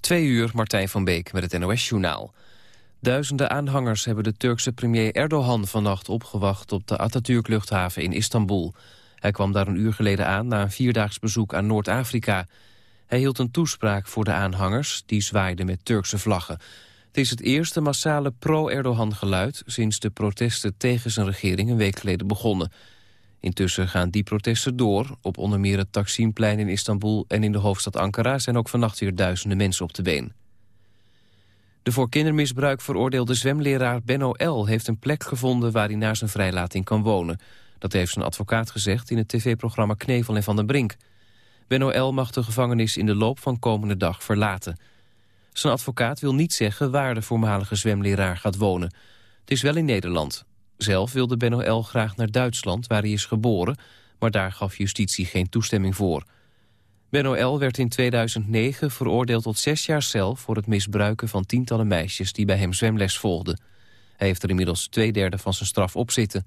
Twee uur, Martijn van Beek met het NOS-journaal. Duizenden aanhangers hebben de Turkse premier Erdogan vannacht opgewacht... op de Atatürk-luchthaven in Istanbul. Hij kwam daar een uur geleden aan na een vierdaags bezoek aan Noord-Afrika. Hij hield een toespraak voor de aanhangers, die zwaaiden met Turkse vlaggen. Het is het eerste massale pro-Erdogan-geluid... sinds de protesten tegen zijn regering een week geleden begonnen... Intussen gaan die protesten door. Op onder meer het Taksimplein in Istanbul en in de hoofdstad Ankara... zijn ook vannacht weer duizenden mensen op de been. De voor kindermisbruik veroordeelde zwemleraar Benno L. heeft een plek gevonden waar hij na zijn vrijlating kan wonen. Dat heeft zijn advocaat gezegd in het tv-programma Knevel en Van den Brink. Benno L. mag de gevangenis in de loop van komende dag verlaten. Zijn advocaat wil niet zeggen waar de voormalige zwemleraar gaat wonen. Het is wel in Nederland. Zelf wilde Benno graag naar Duitsland, waar hij is geboren... maar daar gaf justitie geen toestemming voor. Benno werd in 2009 veroordeeld tot zes jaar cel... voor het misbruiken van tientallen meisjes die bij hem zwemles volgden. Hij heeft er inmiddels twee derde van zijn straf op zitten.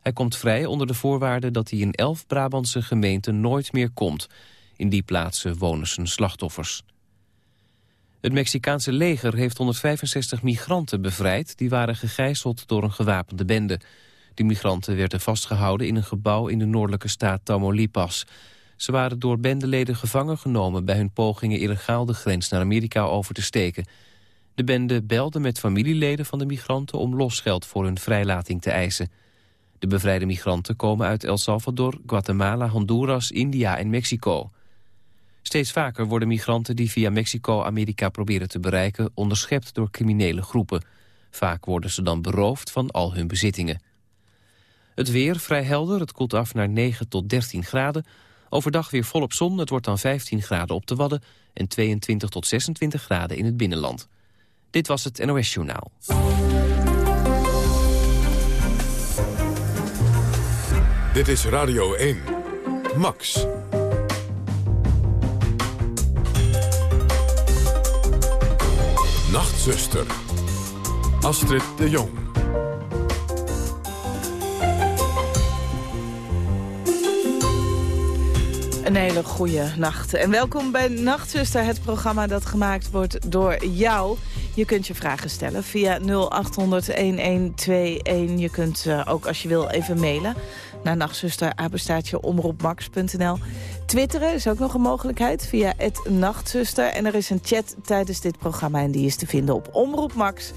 Hij komt vrij onder de voorwaarde dat hij in elf Brabantse gemeenten nooit meer komt. In die plaatsen wonen zijn slachtoffers. Het Mexicaanse leger heeft 165 migranten bevrijd... die waren gegijzeld door een gewapende bende. De migranten werden vastgehouden in een gebouw in de noordelijke staat Tamaulipas. Ze waren door bendeleden gevangen genomen... bij hun pogingen illegaal de grens naar Amerika over te steken. De bende belde met familieleden van de migranten... om losgeld voor hun vrijlating te eisen. De bevrijde migranten komen uit El Salvador, Guatemala, Honduras, India en Mexico... Steeds vaker worden migranten die via Mexico Amerika proberen te bereiken... onderschept door criminele groepen. Vaak worden ze dan beroofd van al hun bezittingen. Het weer vrij helder, het koelt af naar 9 tot 13 graden. Overdag weer volop zon, het wordt dan 15 graden op de Wadden... en 22 tot 26 graden in het binnenland. Dit was het NOS Journaal. Dit is Radio 1. Max. Nachtzuster. Astrid de Jong. Een hele goede nacht. En welkom bij Nachtzuster, het programma dat gemaakt wordt door jou. Je kunt je vragen stellen via 0800-1121. Je kunt uh, ook als je wil even mailen naar nachtzuster, omroepmax.nl. Twitteren is ook nog een mogelijkheid via het Nachtzuster. En er is een chat tijdens dit programma en die is te vinden op Omroep Max.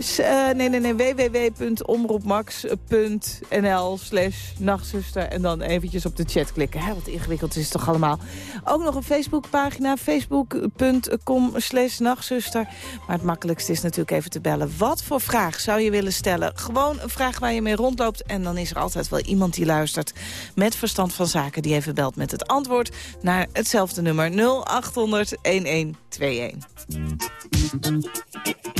Uh, nee, nee, nee, www.omroepmax.nl slash nachtzuster. En dan eventjes op de chat klikken. Hè, wat ingewikkeld is het toch allemaal. Ook nog een Facebookpagina, facebook.com slash nachtzuster. Maar het makkelijkste is natuurlijk even te bellen. Wat voor vraag zou je willen stellen? Gewoon een vraag waar je mee rondloopt. En dan is er altijd wel iemand die luistert met verstand van zaken... die even belt met het antwoord naar hetzelfde nummer 0800 1121.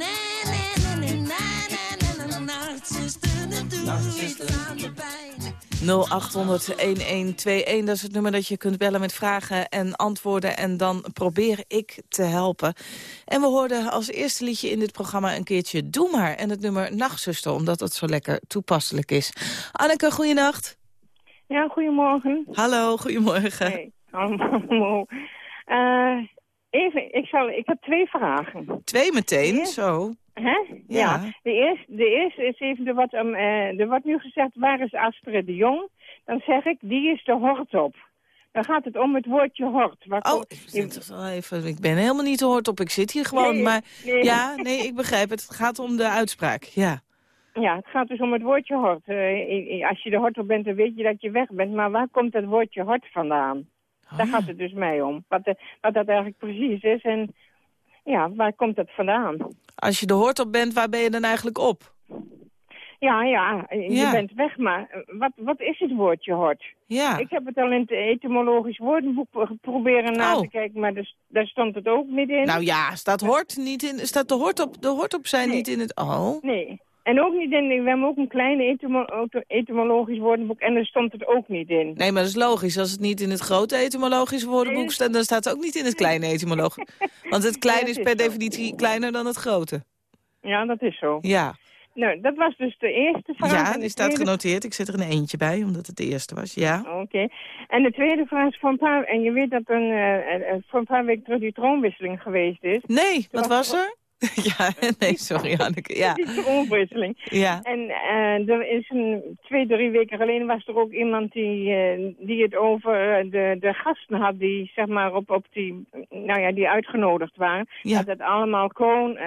0800-1121, dat is het nummer dat je kunt bellen met vragen en antwoorden. En dan probeer ik te helpen. En we hoorden als eerste liedje in dit programma een keertje Doe Maar. En het nummer Nachtzuster, omdat het zo lekker toepasselijk is. Anneke, goeienacht. Ja, goedemorgen. Hallo, goedemorgen. Hey, hallo. Eh, even, ik, zal, ik heb twee vragen. Twee meteen, zo. Hè? Ja. De, eerste, de eerste is even, er wordt, um, eh, er wordt nu gezegd, waar is Astrid de Jong? Dan zeg ik, die is de hort op. Dan gaat het om het woordje hort. Waar Oh, even, ik ben helemaal niet te hoort op. Ik zit hier gewoon, Nee, maar... nee. Ja, nee, ik begrijp het. Het gaat om de uitspraak, ja. Ja, het gaat dus om het woordje hort. Eh, als je de hort op bent, dan weet je dat je weg bent. Maar waar komt het woordje hort vandaan? Daar Oh, gaat het dus mij om. Wat, de, wat dat eigenlijk precies is en ja, waar komt het vandaan? Als je de hoort op bent, waar ben je dan eigenlijk op? Ja, ja, je Ja. bent weg, maar wat, wat is het woordje hort? Ja. Ik heb het al in het etymologisch woordenboek pro- proberen na Oh. te kijken, maar dus, daar stond het ook niet in. Nou ja, staat, hort niet in, staat de, hort op, de hort op zijn Nee. niet in het... Oh, Nee. En ook niet in, we hebben ook een klein etymo- auto- etymologisch woordenboek en daar stond het ook niet in. nee, maar dat is logisch. Als het niet in het grote etymologische woordenboek staat... dan staat het ook niet in het kleine etymologisch. Want het kleine Ja, is per zo. definitie kleiner dan het grote. Ja, dat is zo. Ja, Nou, dat was dus de eerste vraag. ja die staat tweede- genoteerd. Ik zet er een eentje bij, omdat het de eerste was. Ja. Oké. En de tweede vraag is voor een paar... En je weet dat er een, eh, eh, voor een paar weken terug die troonwisseling geweest is. Nee, wat was- was er? ja, nee, sorry Anneke. Ja, Die troonwisseling. ja. En eh, er is een, twee, drie weken geleden was er ook iemand die, eh, die het over eh, de, de gasten had die, zeg maar, op, op die, nou ja, die uitgenodigd waren. Ja. Dat het allemaal kroon,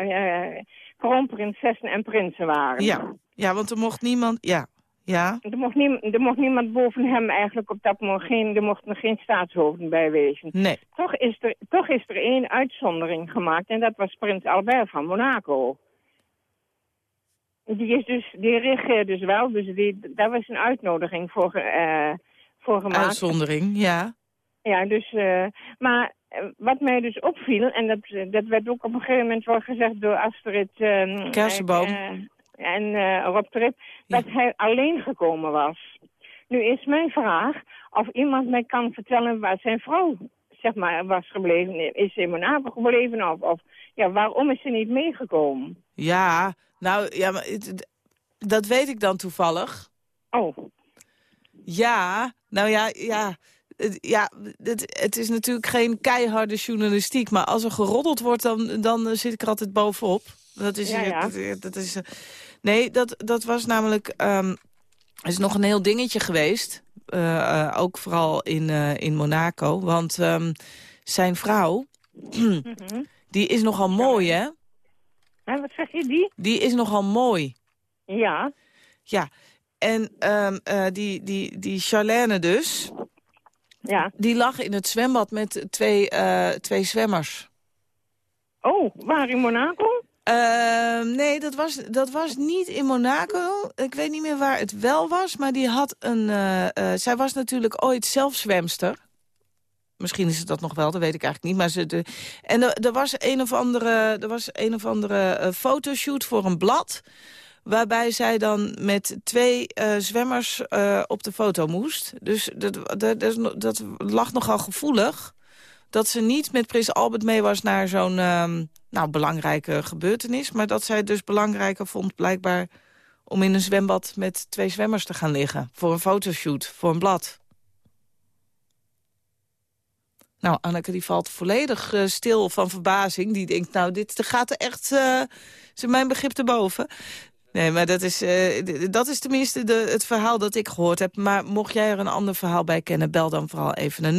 kroonprinsessen en prinsen waren. Ja. ja, want er mocht niemand... Ja, ja. Er mocht, niem, er mocht niemand boven hem eigenlijk op dat moment, geen, er mochten geen staatshoofden bij wezen. Nee. Toch is, er, toch is er één uitzondering gemaakt en dat was prins Albert van Monaco. Die, is dus, die regeert dus wel, dus die, daar was een uitnodiging voor, eh, voor gemaakt. Uitzondering, ja. Ja, dus, eh, maar eh, wat mij dus opviel, en dat, dat werd ook op een gegeven moment wel gezegd door Astrid Kersenboom. En eh Rob Trip, dat hij alleen gekomen was. Nu is mijn vraag of iemand mij kan vertellen waar zijn vrouw zeg maar, was gebleven. Is ze in Monaco gebleven of, of ja, waarom is ze niet meegekomen? Ja, nou, ja, maar het- het- dat weet ik dan toevallig. Oh, Ja, nou ja, ja. Het, ja, het, het is natuurlijk geen keiharde journalistiek, maar als er geroddeld wordt, dan, dan eh, zit ik er altijd bovenop. Dat is, Ja, ja. Dat, dat is, eh, nee, dat, dat was namelijk, er is nog een heel dingetje geweest, eh, eh, ook vooral in, in Monaco, want ehm, zijn vrouw, mhm. die is nogal mooi, hè? Hè, wat zeg je, die? Die is nogal mooi. Ja, Ja, en ehm, eh, die, die, die Charlène dus, ja. die lag in het zwembad met twee, twee zwemmers. Oh, waar in Monaco? Ehm, nee, dat was, dat was niet in Monaco. Ik weet niet meer waar het wel was, maar die had een... eh, eh, zij was natuurlijk ooit zelf zwemster. Misschien is het dat nog wel, dat weet ik eigenlijk niet. Maar ze, de, en er, was een of andere, er was een of andere eh, fotoshoot voor een blad... waarbij zij dan met twee zwemmers op de foto moest. Dus dat, dat, dat, dat lag nogal gevoelig dat ze niet met Prins Albert mee was naar zo'n ehm, nou, belangrijke gebeurtenis. Maar dat zij het dus belangrijker vond blijkbaar om in een zwembad met twee zwemmers te gaan liggen. Voor een fotoshoot, voor een blad. Nou, Anneke die valt volledig eh, stil van verbazing. Die denkt, nou, dit gaat er echt, is mijn begrip te boven. Nee, maar dat is, eh, dat is tenminste de, het verhaal dat ik gehoord heb. Maar mocht jij er een ander verhaal bij kennen... bel dan vooral even naar 0800-1121.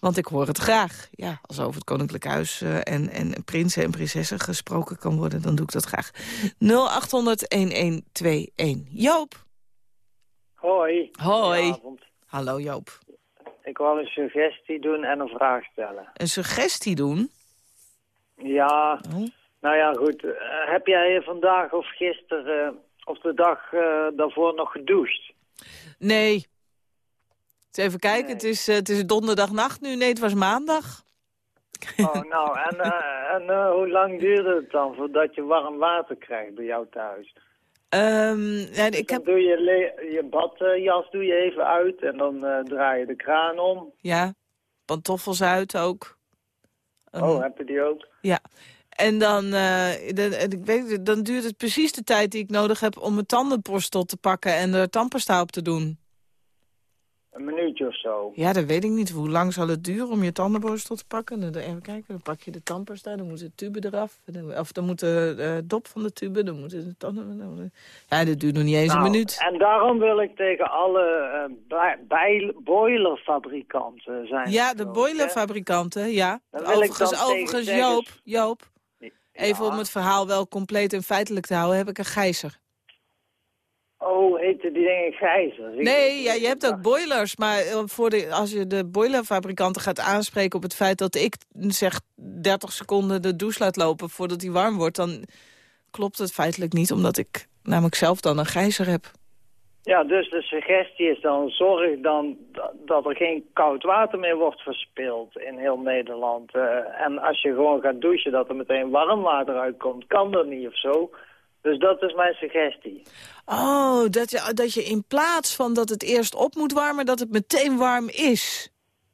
Want ik hoor het graag. Ja, als over het Koninklijk Huis eh, en, en prinsen en prinsessen gesproken kan worden... dan doe ik dat graag. 0800-1121. Joop. Hoi. Hoi. Hallo Joop. Ik wil een suggestie doen en een vraag stellen. Een suggestie doen? Ja, Oh. nou ja, goed. Eh, heb jij vandaag of gisteren eh, of de dag daarvoor nog gedoucht? Nee. Even kijken, Nee. het, is, eh, het is donderdagnacht nu. Nee, het was maandag. Oh, nou, en, eh, en eh, hoe lang duurde het dan voordat je warm water krijgt bij jou thuis? Ehm, ja, ik Dan heb... doe je je badjas doe je even uit en dan draai je de kraan om. Ja, pantoffels uit ook. Ehm, Oh, heb je die ook? Ja. En dan, eh, dan, ik weet, dan duurt het precies de tijd die ik nodig heb... om mijn tandenborstel te pakken en er tandpasta op te doen. Een minuutje of zo. Ja, dat weet ik niet. Hoe lang zal het duren om je tandenborstel te pakken? Dan, even kijken, dan pak je de tandpasta, dan moet de tube eraf. Of dan moet de eh, dop van de tube, dan moeten de tanden... dan- Ja, dat duurt nog niet eens Nou, een minuut. En daarom wil ik tegen alle eh, boilerfabrikanten zijn. Ja, de boilerfabrikanten, ja. Overigens, overigens Joop, Joop, even om het verhaal wel compleet en feitelijk te houden, heb ik een gijzer. Oh, heten die dingen gijzers? Nee, ja, je hebt ook boilers, maar eh, voor de, als je de boilerfabrikanten gaat aanspreken op het feit dat ik zeg 30 seconden de douche laat lopen voordat die warm wordt, dan klopt het feitelijk niet, omdat ik namelijk zelf dan een gijzer heb. Ja, dus de suggestie is dan, zorg dan dat, dat er geen koud water meer wordt verspild in heel Nederland. Eh, en als je gewoon gaat douchen, dat er meteen warm water uitkomt. Kan dat niet of zo? Dus dat is mijn suggestie. Oh, dat je, dat je in plaats van dat het eerst op moet warmen, dat het meteen warm is.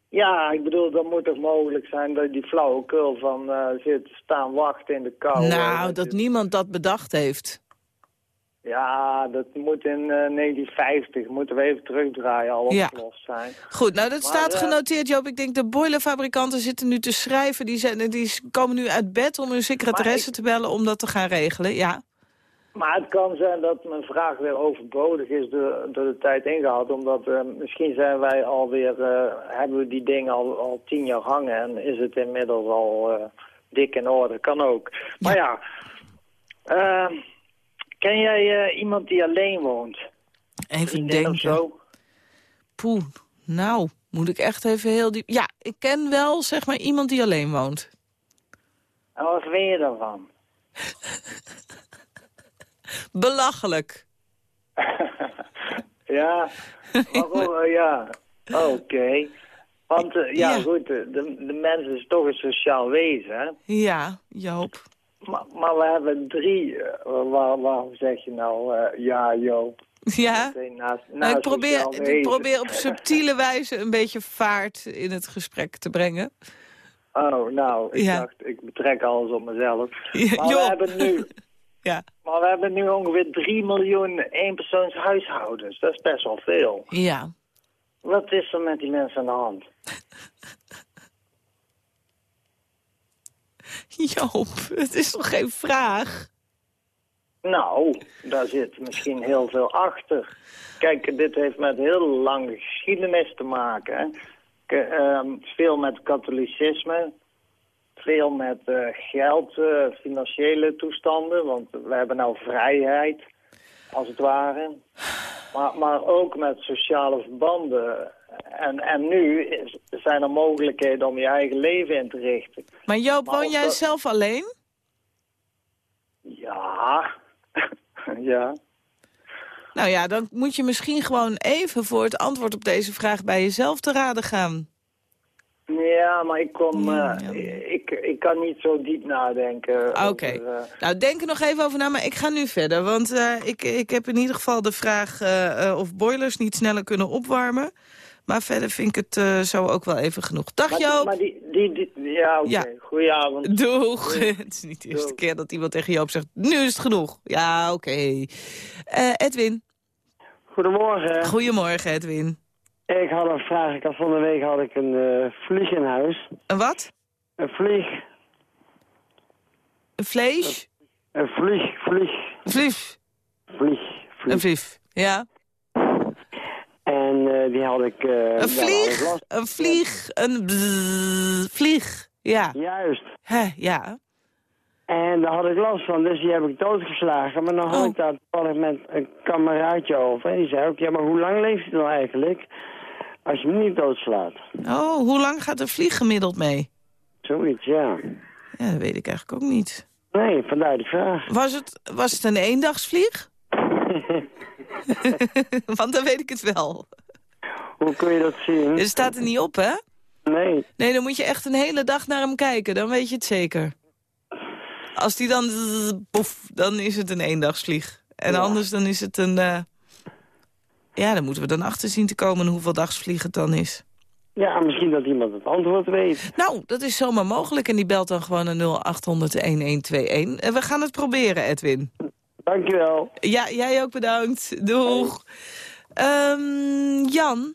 Ja, ik bedoel, dat moet toch mogelijk zijn dat die flauwekul van eh zit staan wachten in de kou. nou, dat je- niemand dat bedacht heeft. Ja, dat moet in eh, 1950, moeten we even terugdraaien, al Ja. opgelost zijn. Goed, nou dat Maar, staat eh, genoteerd, Joop. Ik denk de boilerfabrikanten zitten nu te schrijven. Die, zijn, die komen nu uit bed om hun secretaresse te bellen om dat te gaan regelen. Ja. Maar het kan zijn dat mijn vraag weer overbodig is door, door de tijd ingehaald. Omdat eh, misschien zijn wij alweer, eh hebben we die dingen al, al tien jaar hangen en is het inmiddels al eh, dik in orde. Kan ook. Maar ja, eh, ken jij iemand die alleen woont? Even of denken. zo? Poeh, nou, moet ik echt even heel diep... Ja, ik ken wel, zeg maar, iemand die alleen woont. En wat vind je daarvan? Belachelijk. ja, waarom? Eh, ja, oké. Want eh, ja, Ja. goed, de, de, de mens is toch een sociaal wezen, hè? Ja, Joop. Maar, maar we hebben drie. eh, waar, waarom zeg je nou eh, ja, Joop? Ja? Naast, Nou, naast ik, probeer, ik probeer op subtiele wijze een beetje vaart in het gesprek te brengen. Oh, nou, ik Ja. dacht, ik betrek alles op mezelf. Maar we hebben nu, Ja. maar we hebben nu ongeveer 3 miljoen eenpersoonshuishoudens. Dat is best wel veel. Ja. Wat is er met die mensen aan de hand? Joop, het is toch geen vraag? Nou, daar zit misschien heel veel achter. Kijk, dit heeft met heel lange geschiedenis te maken. K- ehm, veel met katholicisme, veel met eh, geld, eh, financiële toestanden. Want we hebben nou vrijheid, als het ware. Maar, maar ook met sociale verbanden. En, en nu is, zijn er mogelijkheden om je eigen leven in te richten. Maar Joop, woon jij dat- zelf alleen? Ja, ja. Nou ja, dan moet je misschien gewoon even voor het antwoord op deze vraag bij jezelf te raden gaan. Ja, maar ik, kom, Ja, eh, ja. ik, ik kan niet zo diep nadenken. Oké. eh, Nou, denk er nog even over na, maar ik ga nu verder. Want eh, ik, ik heb in ieder geval de vraag eh, eh, of boilers niet sneller kunnen opwarmen. Maar verder vind ik het eh, zo ook wel even genoeg. Dag maar Joop! maar die, die, die, ja, oké. Ja. Goedenavond. Doeg! het is niet de eerste Doeg. keer dat iemand tegen Joop zegt, nu is het genoeg. Ja, oké. Eh, Edwin, Goedemorgen. goedemorgen Edwin. Ik had een vraag. Ik had van de week had ik een eh, vlieg in huis. Een wat? Een vlieg. Een vlees? Een vlieg. Vlieg. Een vlief? Vlieg. Een vlieg. ja. En eh, die had ik... eh, Een ik vlieg? Een vlieg? Een bzzz, vlieg? Ja. Juist. Hè, ja. En daar had ik last van, dus die heb ik doodgeslagen. Maar dan had Oh. ik daar toevallig met een kameraadje over. En die zei ook, ja, maar hoe lang leeft hij dan eigenlijk? Als je hem niet doodslaat. Oh, hoe lang gaat een vlieg gemiddeld mee? Zoiets, ja. Ja, dat weet ik eigenlijk ook niet. Nee, vandaar de vraag. Was het, was het een eendagsvlieg? Want dan weet ik het wel. hoe kun je dat zien? Het staat er niet op, hè? Nee. Nee, dan moet je echt een hele dag naar hem kijken. Dan weet je het zeker. Als die dan... Poef, dan is het een eendagsvlieg. En Ja. anders dan is het een... eh, Ja, dan moeten we dan achter zien te komen hoeveel dagsvlieg het dan is. Ja, misschien dat iemand het antwoord weet. Nou, dat is zomaar mogelijk. En die belt dan gewoon naar 0800-1121. En we gaan het proberen, Edwin. Dankjewel. Ja, jij ook bedankt. Doeg. Ehm, Jan.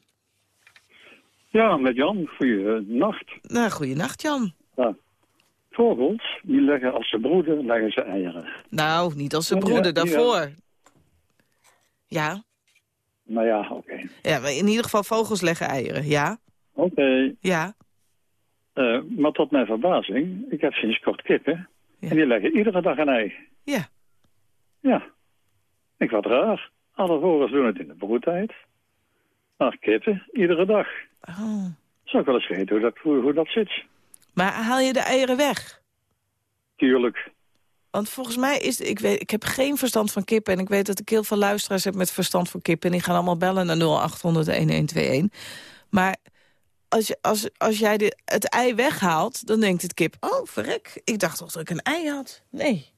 Ja, met Jan. Goeienacht. Nou, goeienacht, Jan. Vogels, die leggen als ze broeden, leggen ze eieren. Nou, niet als zijn Ja, broeder, ja. daarvoor. Ja. Nou ja, oké. ja, in ieder geval vogels leggen eieren. Ja, Oké. ja. Eh, maar tot mijn verbazing, ik heb sinds kort kippen. Ja. En die leggen iedere dag een ei. Ja. Ja. Ik wat raar. Alle vogels doen het in de broedtijd. Maar kippen, iedere dag. Oh. Zou ik wel eens weten hoe dat, hoe, hoe dat zit. Maar haal je de eieren weg? Tuurlijk. Want volgens mij is... Ik, weet, ik heb geen verstand van kippen. En ik weet dat ik heel veel luisteraars heb met verstand van kippen. En die gaan allemaal bellen naar 0800-1121. Maar als, je, als, als jij de, het ei weghaalt, dan denkt het kip... Oh, verrek, ik dacht toch dat ik een ei had. Nee.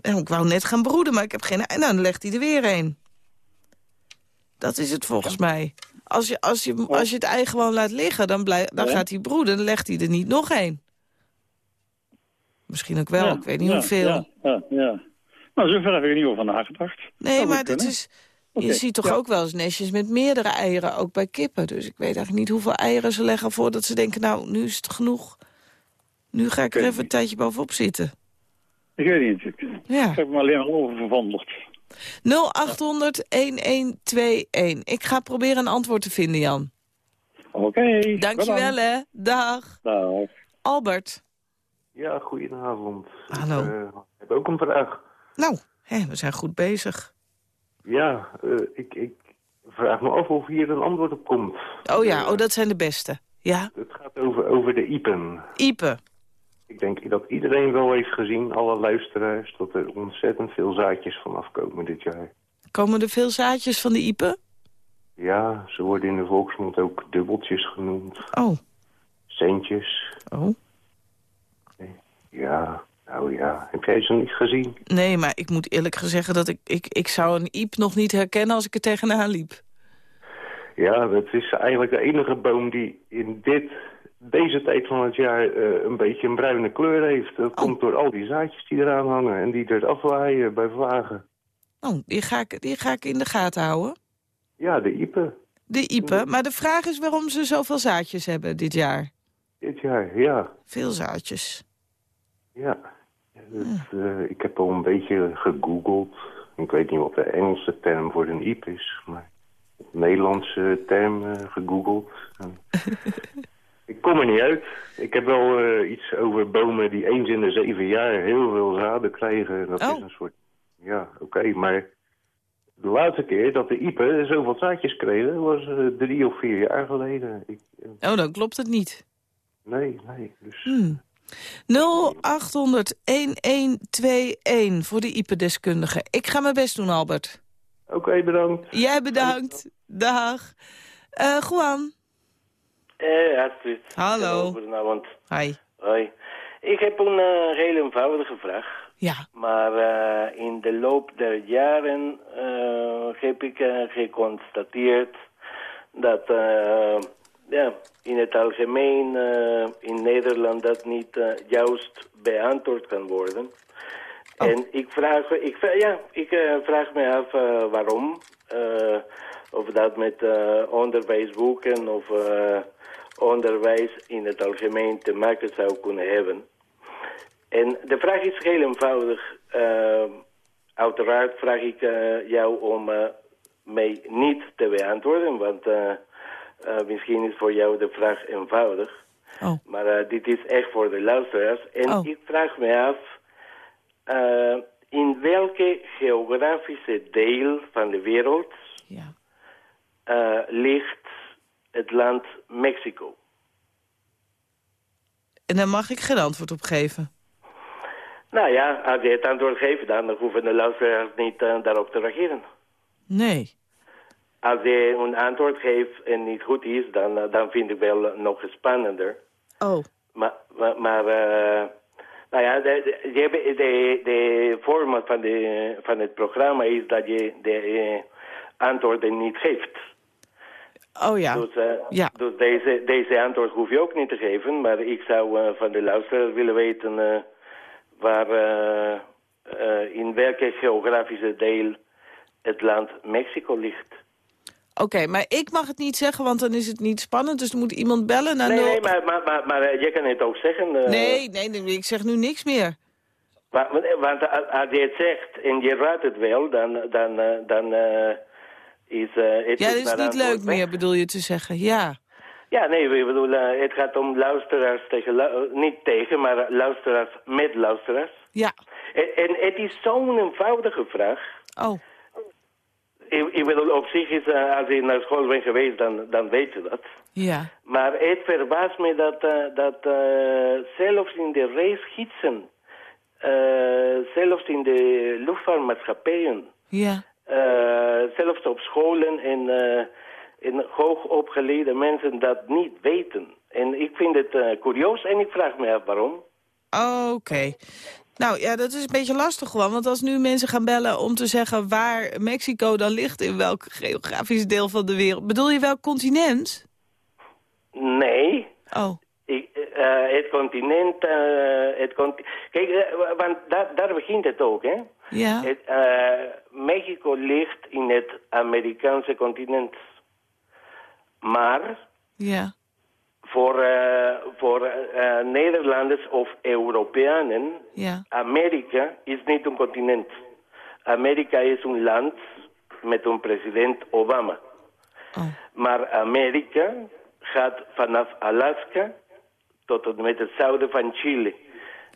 En ik wou net gaan broeden, maar ik heb geen ei. Nou, dan legt hij er weer een. Dat is het volgens mij. Als je, als, je, als je het ei gewoon laat liggen, dan, blij, dan gaat hij broeden. Dan legt hij er niet nog een. Misschien ook wel, Ja, ik weet niet ja, hoeveel. Ja, ja. Nou, zover heb ik er niet over nagedacht. Nee, maar kunnen. is, je ziet toch ook wel eens nestjes met meerdere eieren, ook bij kippen. Dus ik weet eigenlijk niet hoeveel eieren ze leggen voordat ze denken... nou, nu is het genoeg. Nu ga ik er even een tijdje bovenop zitten. Ik weet niet. Ik, Ja. ik heb me alleen maar over verwonderd. 0800-1121. Ik ga proberen een antwoord te vinden, Jan. Oké. Dankjewel, bedankt. hè. Dag. Dag. Albert. Ja, goedenavond. Hallo. Ik eh, heb ook een vraag. Nou, hè, we zijn goed bezig. Ja, eh, ik, ik vraag me af of hier een antwoord op komt. Oh ja, Eh, oh, dat zijn de beste. Ja, Het gaat over, over de IPEN. Ipe. Ik denk dat iedereen wel heeft gezien, alle luisteraars, dat er ontzettend veel zaadjes van afkomen dit jaar. Komen er veel zaadjes van de Ipe? Ja, ze worden in de volksmond ook dubbeltjes genoemd, Oh, centjes. oh. Ja, nou ja, heb jij ze niet gezien? Nee, maar ik moet eerlijk zeggen dat ik, ik, ik zou een iep nog niet herkennen als ik er tegenaan liep. Ja, het is eigenlijk de enige boom die in dit, deze tijd van het jaar eh, een beetje een bruine kleur heeft. Dat komt door al die zaadjes die eraan hangen en die er afwaaien bij vlagen. Oh, die ga, ik, die ga ik in de gaten houden. Ja, de Ipe, De Ipe. Maar de vraag is waarom ze zoveel zaadjes hebben dit jaar. dit jaar, ja. Veel zaadjes. Ja. Het, eh, ik heb al een beetje gegoogeld. Ik weet niet wat de Engelse term voor een Iep is, maar de Nederlandse term eh, gegoogeld. Ik kom er niet uit. Ik heb wel eh, iets over bomen die eens in de zeven jaar heel veel zaden krijgen. Dat Oh. is een soort... Ja, oké, maar de laatste keer dat de Ipe zoveel zaadjes kregen was drie of vier jaar geleden. Ik, Oh, dan klopt het niet. nee, nee. Dus, Hmm. 0800-1121 voor de IPE-deskundige. Ik ga mijn best doen, Albert. Oké, bedankt. Jij bedankt. Dag. Eh Juan. Eh, Astrid. Hallo. Goedenavond. Hi. Hoi. Ik heb een eh, heel eenvoudige vraag. Ja. Maar eh, in de loop der jaren eh, heb ik geconstateerd dat eh, ja, in het algemeen eh, in Nederland dat niet eh, juist beantwoord kan worden. En ik vraag, ik, ja, ik eh, vraag me af waarom. Of dat met onderwijsboeken of onderwijs in het algemeen te maken zou kunnen hebben. En de vraag is heel eenvoudig. Uiteraard vraag ik jou om mij niet te beantwoorden, want misschien is voor jou de vraag eenvoudig. Oh. Maar eh, dit is echt voor de luisteraars. En Oh. ik vraag me af, eh, in welke geografische deel van de wereld Ja. eh, ligt het land Mexico? En daar mag ik geen antwoord op geven. Nou ja, als je het antwoord geeft, dan hoeven de luisteraars niet eh, daarop te reageren. Nee. Als je een antwoord geeft en niet goed is, dan, eh, dan vind ik wel nog spannender. Oh. Maar, maar, maar eh, nou ja, de, de, de, de format van, de, van het programma is dat je de eh, antwoorden niet geeft. Oh ja. Dus, Ja. dus deze, deze antwoord hoef je ook niet te geven. Maar ik zou eh, van de luisteraars willen weten waar, in welke geografische deel het land Mexico ligt. Oké, maar ik mag het niet zeggen, want dan is het niet spannend. Dus er moet iemand bellen naar nee, nul- nee, maar, maar, maar, maar eh, je kan het ook zeggen. eh, nee, nee, nee, ik zeg nu niks meer. wa- Want, want als je het zegt en je raadt het wel, dan, dan, eh, dan eh, is eh, het Ja, dat is niet leuk meer, bedoel je te zeggen. Ja. Ja, nee, ik bedoel, eh, het gaat om luisteraars tegen, eh, niet tegen, maar luisteraars met luisteraars. Ja. En, en het is zo'n eenvoudige vraag. Oh. Ik, ik bedoel, op zich is, eh, als je naar school bent geweest, dan, dan weet je dat. Ja. Maar het verbaast me dat, eh, dat eh, zelfs in de eh, zelfs in de luchtvaartmaatschappijen, Ja. zelfs op scholen en, en hoogopgeleide mensen dat niet weten. En ik vind het curieus en ik vraag me af waarom. Oké. Nou ja, dat is een beetje lastig gewoon. Want als nu mensen gaan bellen om te zeggen waar Mexico dan ligt... in welk geografisch deel van de wereld... Bedoel je welk continent? Nee, Oh. Ik, eh, het continent, eh, het conti kijk, eh, want daar, daar begint het ook, hè? Ja. Het, Mexico ligt in het Amerikaanse continent. Maar Ja. Voor, eh, voor eh, Nederlanders of Europeanen, Ja. Amerika is niet een continent. Amerika is een land met een president Obama. Oh. Maar Amerika gaat vanaf Alaska tot en met het zuiden van Chile.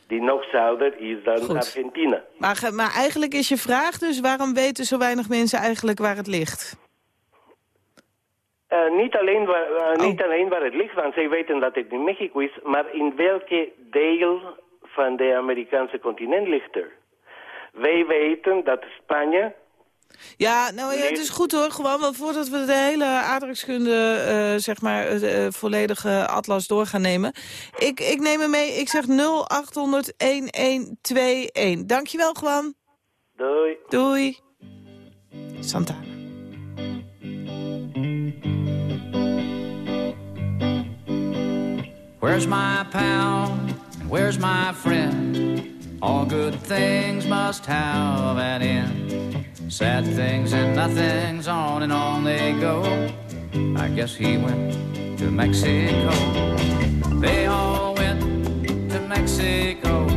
Die nog zuider is dan Goed. Argentina. Maar, maar eigenlijk is je vraag dus... waarom weten zo weinig mensen eigenlijk waar het ligt? Eh, niet, alleen waar, eh, Oh. niet alleen waar het ligt, want zij weten dat het in Mexico is, maar in welke deel van de Amerikaanse continent ligt er. Wij weten dat Spanje Ja, nou ja, het is goed hoor. Gewoon, want voordat we de hele aardrijkskunde, eh, zeg maar, volledige atlas door gaan nemen. Ik, ik neem hem mee. Ik zeg 0800-1121. Dankjewel, Juan. Doei. Doei. Santana. Where's my pal? And where's my friend? All good things must have an end. Sad things and nothings, on and on they go. I guess he went to Mexico. They all went to Mexico.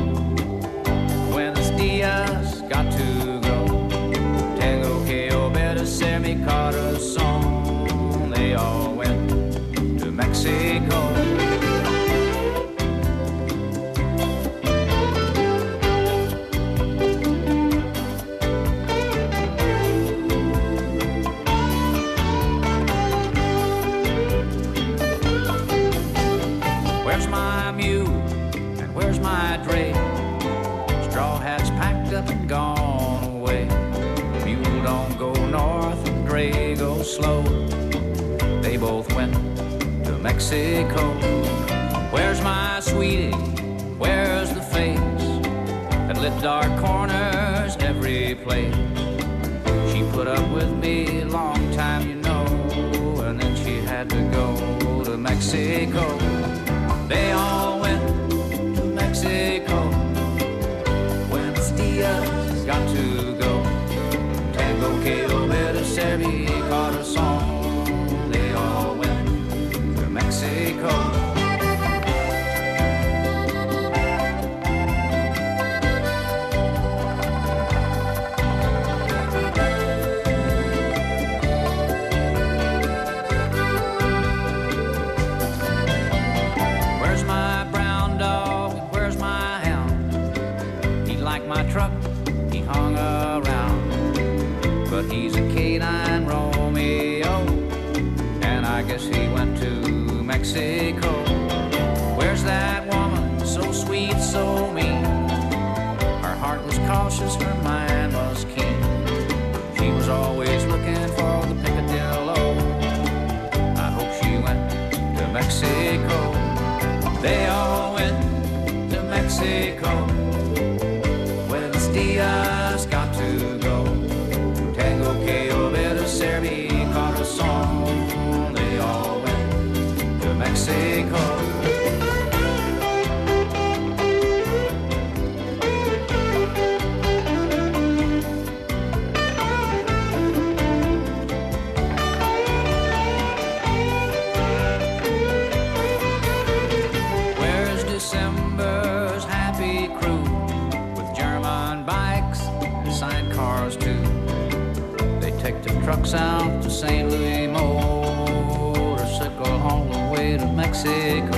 Mexico. Where's my sweetie? Where's the face that lit dark corners every place? She put up with me a long time, you know, and then she had to go to Mexico. They all I guess he went to Mexico. Where's that woman, so sweet, so mean? Her heart was cautious, her mind out to St. Louis motorcycle all the way to Mexico.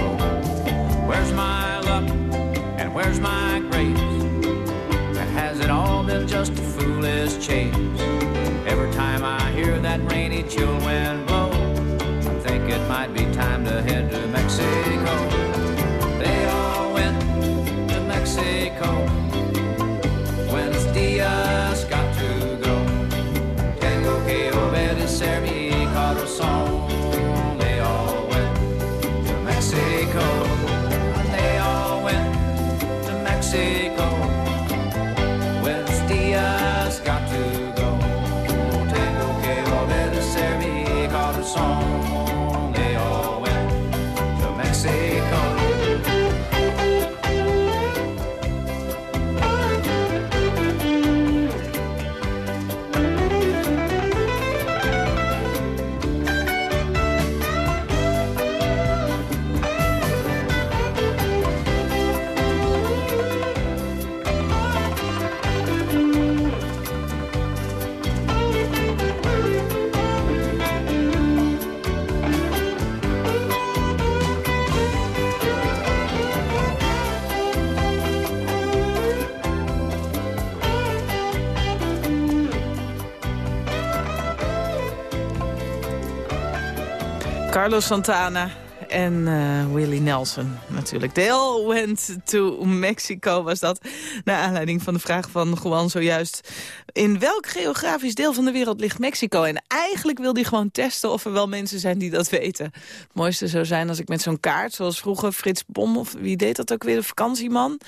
Carlos Santana en eh, Willie Nelson natuurlijk. They all went to Mexico was dat. Naar aanleiding van de vraag van Juan zojuist. In welk geografisch deel van de wereld ligt Mexico? En eigenlijk wil hij gewoon testen of er wel mensen zijn die dat weten. Het mooiste zou zijn als ik met zo'n kaart, zoals vroeger Frits Bom... of wie deed dat ook weer, de vakantieman...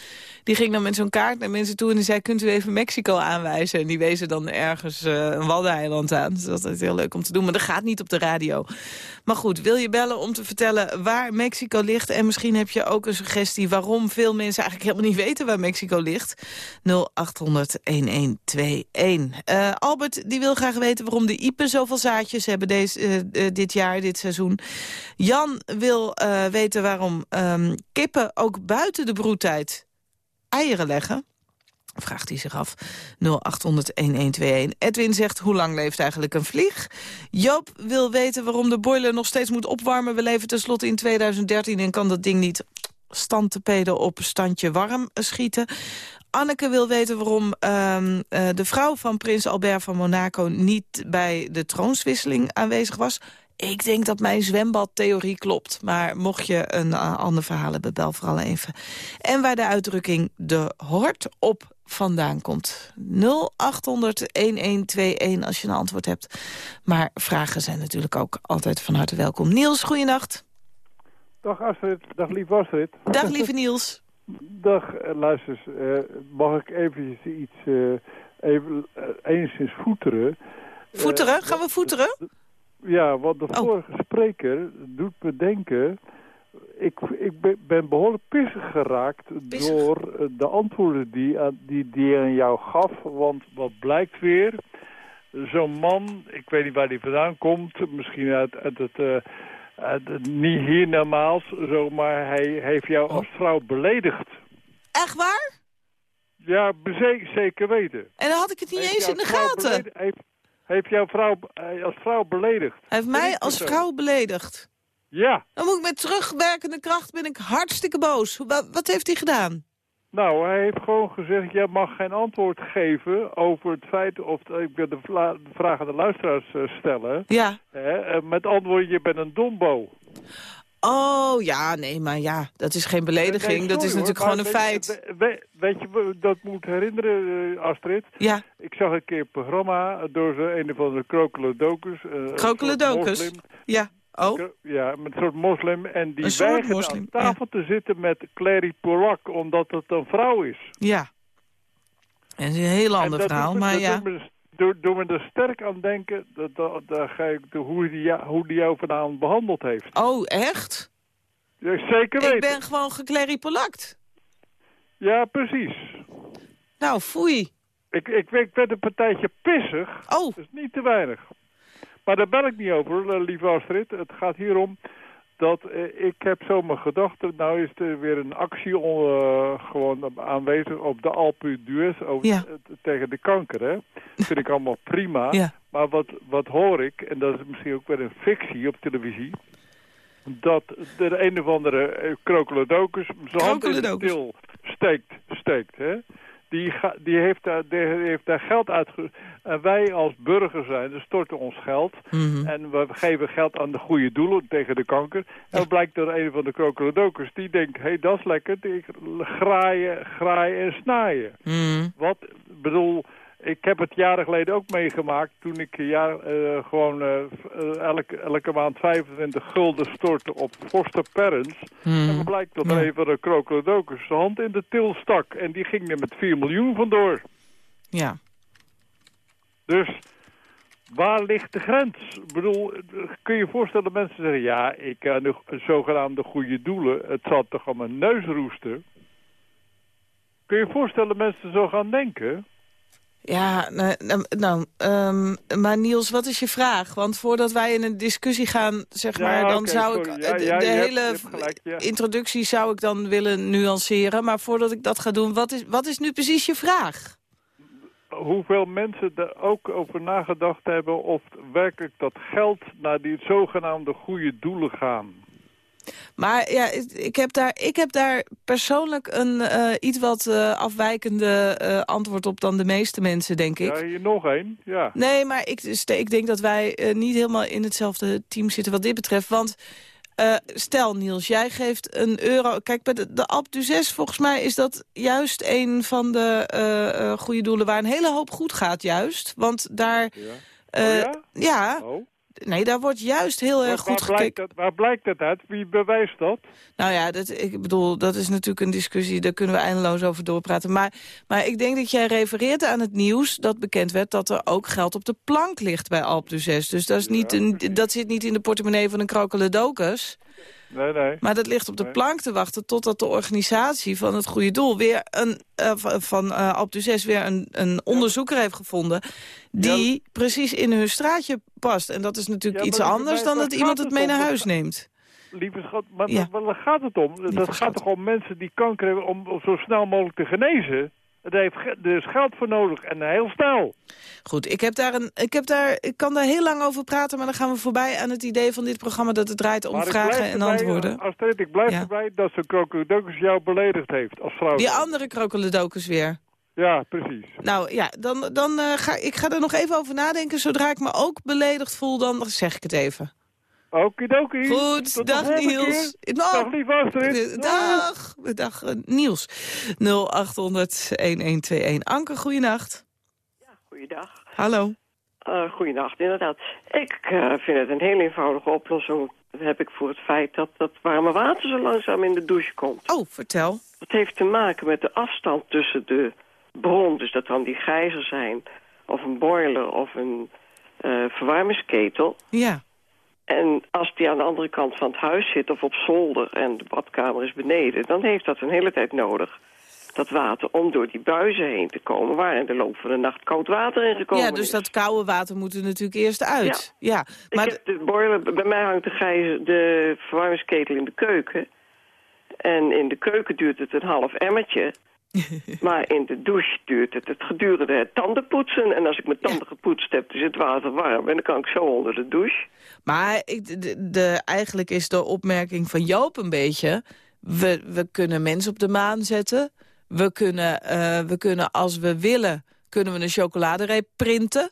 die ging dan met zo'n kaart naar mensen toe en die zei... kunt u even Mexico aanwijzen? En die wezen dan ergens eh, een waddeneiland aan. Dus dat is heel leuk om te doen, maar dat gaat niet op de radio. Maar goed, wil je bellen om te vertellen waar Mexico ligt... en misschien heb je ook een suggestie waarom veel mensen eigenlijk helemaal niet weten waar Mexico ligt. 0800-1121. Eh, Albert die wil graag weten waarom de Ipen zoveel zaadjes hebben deze, eh, eh, dit jaar, dit seizoen. Jan wil weten waarom ehm, kippen ook buiten de broedtijd eieren leggen. Vraagt hij zich af. 0800-1121. Edwin zegt, hoe lang leeft eigenlijk een vlieg? Joop wil weten waarom de boiler nog steeds moet opwarmen. We leven tenslotte in 2013 en kan dat ding niet standtepeden op standje warm schieten. Anneke wil weten waarom ehm, eh, de vrouw van prins Albert van Monaco... niet bij de troonswisseling aanwezig was. Ik denk dat mijn zwembadtheorie klopt. Maar mocht je een uh, ander verhaal hebben, bel vooral even. En waar de uitdrukking de hort op vandaan komt. 0800-1121 als je een antwoord hebt. Maar vragen zijn natuurlijk ook altijd van harte welkom. Niels, goeienacht. Dag Astrid, dag lieve Astrid. Dag lieve Niels. Dag, uh, luister, uh, mag ik even iets, uh, even, enigszins voeteren? Voeteren? Gaan we voeteren? Ja, want de oh. vorige spreker doet me denken... Ik, ik ben behoorlijk pissig geraakt pissig. door de antwoorden die, die, die aan jou gaf. Want wat blijkt weer... Zo'n man, ik weet niet waar die vandaan komt... misschien uit, uit het... Uh, uit, niet hier normaal, maar hij heeft jou als vrouw beledigd. Echt waar? Ja, zeker weten. En dan had ik het niet heeft eens in de gaten. Heeft, heeft jouw vrouw als vrouw beledigd? Hij heeft mij als vrouw beledigd? Ja. Dan moet ik met terugwerkende kracht ben ik hartstikke boos. Wat, heeft hij gedaan? Nou, hij heeft gewoon gezegd, jij mag geen antwoord geven over het feit of ik wil de, vraag aan de luisteraars uh, stellen. Ja. Uh, met antwoord, je bent een dombo. Oh, ja, nee, maar ja, dat is geen belediging. Nee, sorry, dat is natuurlijk hoor, gewoon een feit. Weet, weet, je, dat moet herinneren, Astrid. Ja. Ik zag een keer een programma door een of andere krokeledokers. Uh? Ja. Oh? Ja, met een soort moslim. En die weigerde aan tafel ja. te zitten met Clary Polak, omdat het een vrouw is. Ja. En dat is een heel ander verhaal, maar ja. Door, door me er sterk aan denken, dat, dat, dat ga ik, de, hoe, die, hoe die jou vanavond behandeld heeft. Oh, echt? Ja, zeker weten. Ik ben gewoon geklerry Polakt. Ja, precies. Nou, foei. Ik, ik, ik werd een partijtje pissig. Oh. Dat is niet te weinig. Maar daar bel ik niet over, lieve Astrid. Het gaat hier om dat eh, ik heb zo mijn gedachten. Nou is er weer een actie uh, gewoon aanwezig op de Alpe d'Huez ja. tegen de kanker. Hè? Dat vind ik allemaal prima. Ja. Maar wat, wat hoor ik, en dat is misschien ook weer een fictie op televisie... dat er een of andere uh, krokeledocus zijn hand in de til steekt. steekt hè? Die, die, heeft daar, die heeft daar geld uitge... En wij als burger zijn, dus storten ons geld. Mm -hmm. En we geven geld aan de goede doelen tegen de kanker. En dan blijkt er een van de krokodokers die denkt... hé, hey, dat is lekker, graaien, graaien en snaaien. Mm -hmm. Wat, bedoel... Ik heb het jaren geleden ook meegemaakt toen ik jaar, uh, gewoon uh, elke, elke maand 25 gulden stortte op foster parents. Mm. En blijkt dat er van de krokodokers zijn hand in de til stak. En die ging er met 4 miljoen vandoor. Ja. Dus waar ligt de grens? Ik bedoel, kun je je voorstellen dat mensen zeggen... ja, ik aan de zogenaamde goede doelen, het zal toch aan mijn neus roesten? Kun je je voorstellen dat mensen zo gaan denken? Ja, nou, nou, nou um, maar Niels, wat is je vraag? Want voordat wij in een discussie gaan, zeg Ja, maar, dan zou sorry. ik Ja, de, ja, hele hebt gelijk, introductie zou ik dan willen nuanceren. Maar voordat ik dat ga doen, wat is, wat is nu precies je vraag? Hoeveel mensen er ook over nagedacht hebben... of werkelijk dat geld naar die zogenaamde goede doelen gaan? Maar ja, ik- heb daar, ik heb daar persoonlijk een eh, iets wat eh, afwijkende eh, antwoord op dan de meeste mensen, denk ik. Ja, hier nog één. Ja. Nee, maar ik, ik denk dat wij niet helemaal in hetzelfde team zitten wat dit betreft. Want stel Niels, jij geeft een euro... Kijk, bij de, de Alpe d'Huez, volgens mij is dat juist een van de goede doelen... waar een hele hoop goed gaat, juist. Want daar... Ja. Oh ja? ja, Oh. Nee, daar wordt juist heel Waar, erg goed waar, blijkt gekeken. dat, waar blijkt dat uit? Wie bewijst dat? Nou ja, dat, ik bedoel, dat is natuurlijk een discussie, daar kunnen we eindeloos over doorpraten. Maar, maar ik denk dat jij refereert aan het nieuws dat bekend werd dat er ook geld op de plank ligt bij Alpe d'Huez. Dus dat, is niet een, dat zit niet in de portemonnee van een krokeledocus. Nee, nee. Maar dat ligt op de Nee. plank te wachten totdat de organisatie van het goede doel weer een, eh, van van eh d'Huez weer een, een onderzoeker heeft gevonden die precies in hun straatje past. En dat is natuurlijk Ja, iets anders dan dat iemand het mee om? naar huis neemt. Lieve schat, maar maar waar gaat het om? dat schat. gaat toch om mensen die kanker hebben om, om zo snel mogelijk te genezen? Daar heeft is geld voor nodig en heel snel. Goed, ik, heb daar een, ik, heb daar, ik kan daar heel lang over praten... maar dan gaan we voorbij aan het idee van dit programma... dat het draait om Maar vragen en erbij, antwoorden. Astrid, ik blijf Ja. erbij dat zo'n krokodilkus jou beledigd heeft als vrouw. Die andere krokeledokers weer. Ja, precies. Nou ja, dan, dan eh, ga ik ga er nog even over nadenken. Zodra ik me ook beledigd voel, dan zeg ik het even. Okidoki. Goed, Tot dag Niels. Dag lieve Astrid. Dag, dag eh, Niels. 0800-1121. Anke, goeienacht. Goeiedag. Hallo. Uh, goeienacht, inderdaad. Ik uh, vind het een heel eenvoudige oplossing. Dat heb ik voor het feit dat dat warme water zo langzaam in de douche komt. Oh, vertel. Dat heeft te maken met de afstand tussen de bron, dus dat dan die gijzer zijn... of een boiler of een uh, verwarmingsketel. Ja. En als die aan de andere kant van het huis zit of op zolder en de badkamer is beneden... dan heeft dat een hele tijd nodig, dat water, om door die buizen heen te komen... waar in de loop van de nacht koud water in gekomen Ja, dus is. dat koude water moet er natuurlijk eerst uit. Ja, maar de boiler, bij mij hangt de, gijzer, de verwarmingsketel in de keuken. En in de keuken duurt het een half emmertje... maar in de douche duurt het het gedurende het tanden poetsen. En als ik mijn tanden gepoetst heb, is het water warm. En dan kan ik zo onder de douche. Maar ik, de, de, eigenlijk is de opmerking van Joop een beetje... We, we kunnen mensen op de maan zetten. We kunnen, uh, we kunnen, als we willen, kunnen we een chocoladereep printen.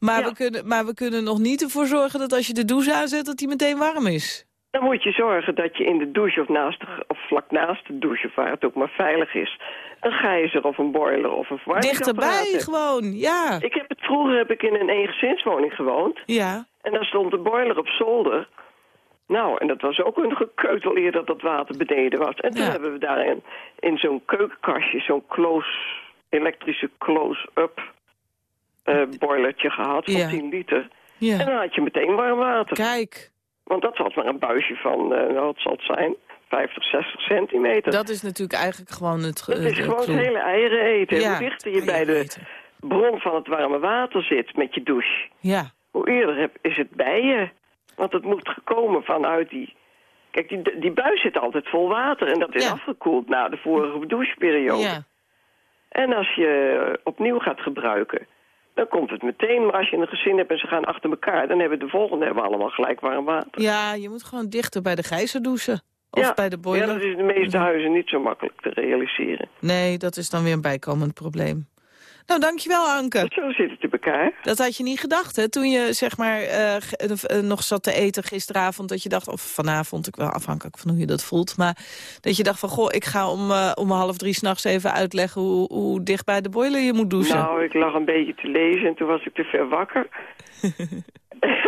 Maar, Ja. we kunnen, maar we kunnen nog niet ervoor zorgen dat als je de douche aanzet... dat die meteen warm is. Dan moet je zorgen dat je in de douche of, naast de, of vlak naast de douche... of waar het ook maar veilig is... een gijzer of een boiler of een verwarmingsapparaat Dichterbij gewoon, ja. Ik heb het, vroeger heb ik in een eengezinswoning gewoond. Ja. En daar stond de boiler op zolder. Nou, en dat was ook een gekeutel eer dat dat water beneden was. En toen Ja. hebben we daar in, in zo'n keukenkastje, zo'n close, elektrische close-up eh boilertje gehad van Ja. 10 liter. Ja. En dan had je meteen warm water. Kijk. Want dat was maar een buisje van, nou, wat zal het zijn, 50, 60 centimeter. Dat is natuurlijk eigenlijk gewoon het... Het is gewoon het hele eieren eten. Ja, Hoe dichter je bij de bron van het warme water zit met je douche, Ja. hoe eerder heb, is het bij je. Want het moet gekomen vanuit die... Kijk, die, die buis zit altijd vol water en dat is afgekoeld na de vorige doucheperiode. Ja. En als je eh, opnieuw gaat gebruiken, dan komt het meteen. Maar als je een gezin hebt en ze gaan achter elkaar, dan hebben de volgende hebben allemaal gelijk warm water. Ja, je moet gewoon dichter bij de gijzer douchen. Of ja. bij de boiler. Ja, dat is in de meeste huizen niet zo makkelijk te realiseren. Nee, dat is dan weer een bijkomend probleem. Nou, dankjewel Anke. Zo zit het in elkaar. Dat had je niet gedacht, hè? Toen je zeg maar eh, ge- eh, nog zat te eten gisteravond, dat je dacht, of vanavond, ik wel afhankelijk van hoe je dat voelt, maar dat je dacht van, goh, ik ga om, eh, om half drie s'nachts even uitleggen hoe, hoe dicht bij de boiler je moet douchen. Nou, ik lag een beetje te lezen en toen was ik te ver wakker.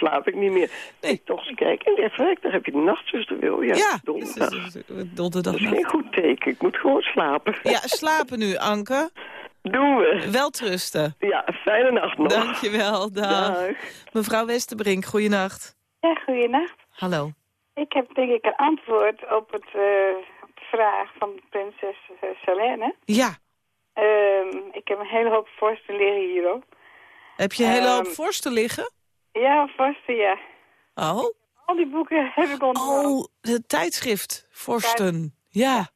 slaap ik niet meer. Nee. toch eens kijken. En even, daar heb je de nachtzuster wil. Ja, Ja, donderdag. Donderdag. Dat is geen goed teken. Ik moet gewoon slapen. Ja, slapen nu, Anke. Doen we. Wel trusten. Ja, fijne nacht nog. Dankjewel, dag. Dag. Mevrouw Westerbrink, goeienacht. Ja, goeienacht. Hallo. Ik heb denk ik een antwoord op, het, eh, op de vraag van prinses uh, Selene. Ja. Ehm, ik heb een hele hoop vorsten liggen hierop. Heb je een hele hoop Ehm, vorsten liggen? Ja, vorsten, ja. Oh. Al die boeken heb ik ontvangen. Oh, de tijdschrift, vorsten. Ja.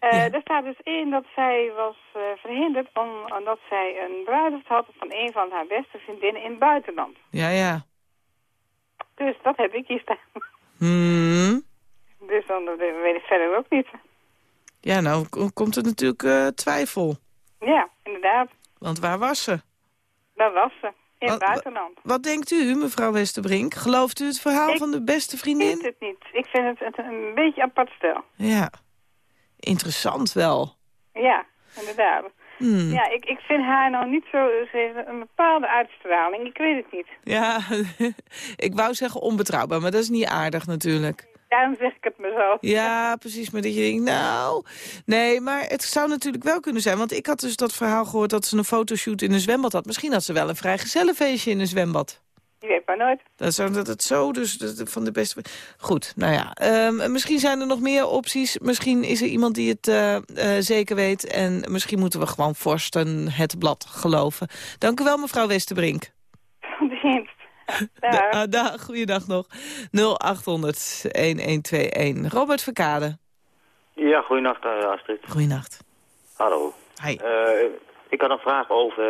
Eh, Daar staat dus in dat zij was eh, verhinderd om- omdat zij een bruiloft had van een van haar beste vriendinnen in het buitenland. Ja, ja. Dus dat heb ik hier staan. Hmm. Dus dan weet ik verder ook niet. Ja, nou komt er natuurlijk eh, twijfel. Ja, inderdaad. Want waar was ze? Dat was ze. In het Wat- buitenland. Wat denkt u, mevrouw Westerbrink? Gelooft u het verhaal van de beste Ik vriendin? weet het niet. Ik vind het een, een beetje apart stel. Ja. Interessant wel. Ja, inderdaad. Hmm. Ja, ik, ik vind haar nou niet zo... Ze heeft een bepaalde uitstraling. Ik weet het niet. Ja, ik wou zeggen onbetrouwbaar, maar dat is niet aardig natuurlijk. Daarom zeg ik het me zo. Ja, precies. Maar dat je denkt, nou... Nee, maar het zou natuurlijk wel kunnen zijn. Want ik had dus dat verhaal gehoord dat ze een fotoshoot in een zwembad had. Misschien had ze wel een vrijgezellenfeestje in een zwembad. Je weet maar nooit. Dat zou dat het zo, dus van de beste... Goed, nou ja. ehm, misschien zijn er nog meer opties. Misschien is er iemand die het eh, eh, zeker weet. En misschien moeten we gewoon Forsten het blad geloven. Dank u wel, mevrouw Westerbrink. Tot ziens. Da ah, dag, goeiedag nog. 0800-1121. Robert Verkade. Ja, goeienacht eh, Astrid. Goeienacht. Hallo. Hi. Eh, ik had een vraag over,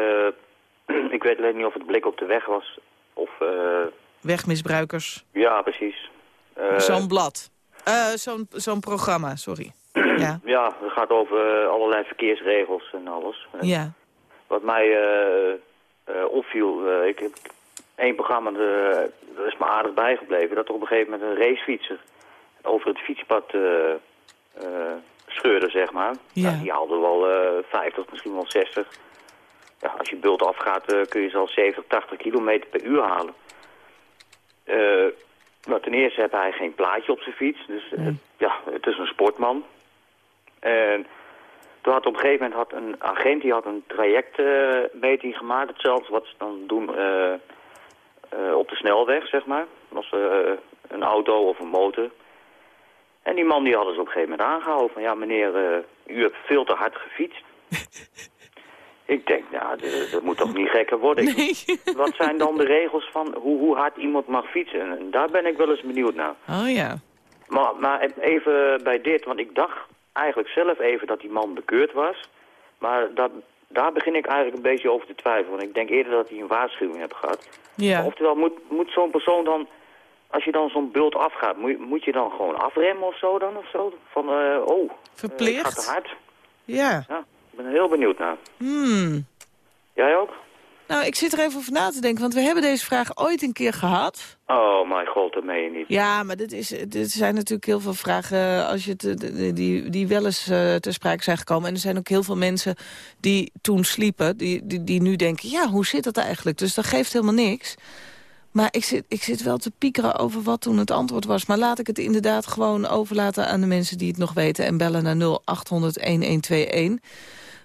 eh, ik weet alleen niet of het blik op de weg was. Of, eh, Wegmisbruikers. ja precies. Eh, Zo'n blad. Eh, Zo'n zo'n programma, sorry. ja. Ja, het gaat over allerlei verkeersregels en alles. Ja. Wat mij eh, eh, opviel, eh, ik heb één programma, de, dat is me aardig bijgebleven, dat er op een gegeven moment een racefietser over het fietspad eh, eh, scheurde, zeg maar. Ja. Nou, die haalde wel eh 50, misschien wel 60. Ja, als je bult afgaat eh, kun je zelfs 70, 80 kilometer per uur halen. Eh, maar ten eerste heeft hij geen plaatje op zijn fiets, dus eh, ja, het is een sportman. En toen had op een gegeven moment had een agent die had een trajectmeting gemaakt. Hetzelfde wat ze dan doen eh, op de snelweg, zeg maar. Als eh, een auto of een motor. En die man die hadden ze op een gegeven moment aangehouden. Van ja meneer, eh, u hebt veel te hard gefietst. Ik denk, nou, dat moet toch niet gekker worden. Wat zijn dan de regels van hoe, hoe hard iemand mag fietsen? En daar ben ik wel eens benieuwd naar. Oh ja. Maar, maar even bij dit, want ik dacht eigenlijk zelf even dat die man bekeurd was. Maar dat, daar begin ik eigenlijk een beetje over te twijfelen. Want ik denk eerder dat hij een waarschuwing heeft gehad. Ja. Oftewel, moet, moet zo'n persoon dan, als je dan zo'n bult afgaat, moet, je- moet je dan gewoon afremmen of zo dan? Of zo? Van, eh, oh, eh, Verplicht? ik ga te hard. Ja. Ja, ik ben er heel benieuwd naar. Hmm. Jij ook? Nou, ik zit er even over na te denken, want we hebben deze vraag ooit een keer gehad. Oh, mijn god, dat meen je niet. Ja, maar dit, is, dit zijn natuurlijk heel veel vragen als je eh, die, die wel eens eh, ter sprake zijn gekomen. En er zijn ook heel veel mensen die toen sliepen, die, die, die nu denken... ja, hoe zit dat eigenlijk? Dus dat geeft helemaal niks. Maar ik zit, ik zit wel te piekeren over wat toen het antwoord was. Maar laat ik het inderdaad gewoon overlaten aan de mensen die het nog weten... en bellen naar 0800-1121.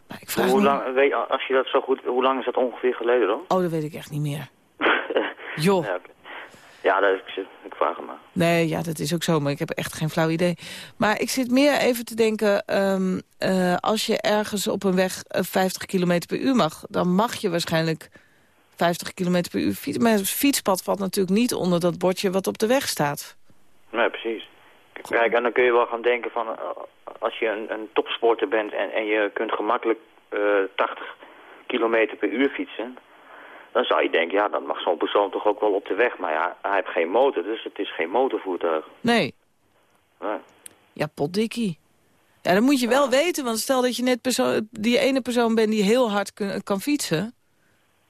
Maar ik vraag hoe me- lang, weet, als je dat zo goed, hoe lang is dat ongeveer geleden dan? Oh, dat weet ik echt niet meer. Joh. Ja, oké. ja dat, ik, ik vraag hem maar. Nee, ja, dat is ook zo, maar ik heb echt geen flauw idee. Maar ik zit meer even te denken... ehm, eh, als je ergens op een weg eh, 50 km per uur mag... dan mag je waarschijnlijk 50 km per uur fietsen. Maar het fietspad valt natuurlijk niet onder dat bordje wat op de weg staat. Nee, precies. Kijk, en dan kun je wel gaan denken van... eh, als je een, een topsporter bent en, en je kunt gemakkelijk eh 80 kilometer per uur fietsen... dan zou je denken, ja, dan mag zo'n persoon toch ook wel op de weg. Maar ja, hij heeft geen motor, dus het is geen motorvoertuig. Nee, Nee. ja, potdikkie. Ja, dat moet je wel weten, want stel dat je net die ene persoon bent... die heel hard kun- kan fietsen...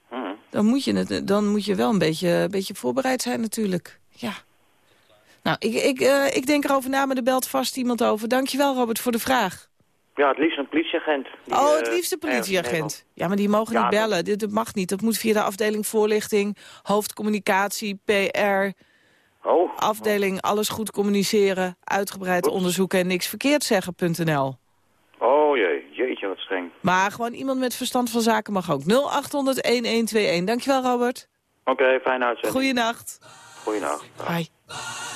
Hm. Dan moet je, het, dan moet je wel een beetje, een beetje voorbereid zijn natuurlijk. Ja. Nou, ik, ik, eh, ik denk erover na, maar er belt vast iemand over. Dankjewel, Robert, voor de vraag. Ja, het liefst een politieagent. die, oh, het eh, liefste ergens in politieagent. Ja, maar die mogen Ja, niet bellen. Dit, dat mag niet. Dat moet via de afdeling voorlichting, hoofdcommunicatie, PR... Oh. Afdeling alles goed communiceren, uitgebreid onderzoeken en niks verkeerd zeggen.nl. Oh jee, jeetje, wat streng. Maar gewoon iemand met verstand van zaken mag ook. 0800-1121. Dankjewel, Robert. Oké, fijne uitzending. Goeienacht. Goeienacht. Hi.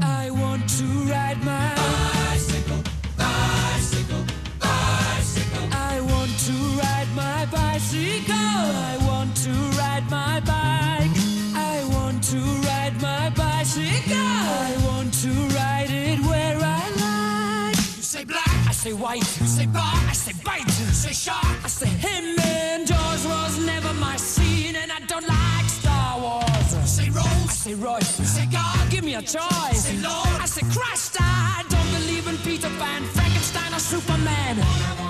I want to ride my bicycle, bicycle, bicycle. I want to ride my bicycle. I want to ride my bike. I want to ride my bicycle. I want to ride it where I like. You say black, I say white. You say bar, I say bite. You say shark, I say him. And Jaws was never my scene, say Royce. You say God, give me a choice. Say Lord, I say Christ. I don't believe in Peter Pan, Frankenstein, or Superman.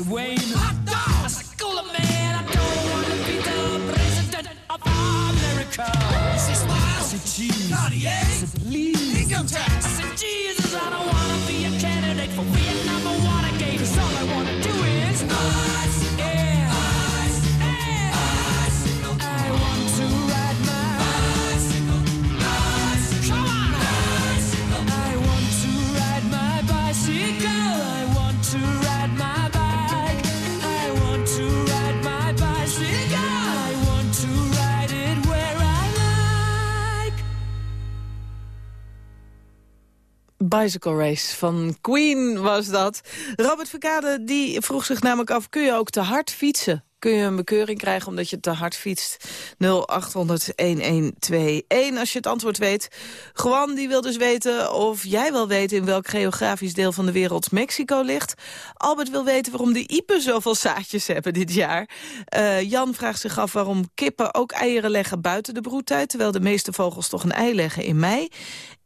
Say Wayne. Hot dog. I say cooler man. I don't wanna be the president of America. I say smile. I say cheese. Cartier. I say please. Income tax. Bicycle Race van Queen was dat. Robert Verkade die vroeg zich namelijk af... kun je ook te hard fietsen? Kun je een bekeuring krijgen omdat je te hard fietst? 0800-1121 als je het antwoord weet. Juan die wil dus weten of jij wel weet... in welk geografisch deel van de wereld Mexico ligt. Albert wil weten waarom de iepen zoveel zaadjes hebben dit jaar. Eh, Jan vraagt zich af waarom kippen ook eieren leggen buiten de broedtijd... terwijl de meeste vogels toch een ei leggen in mei.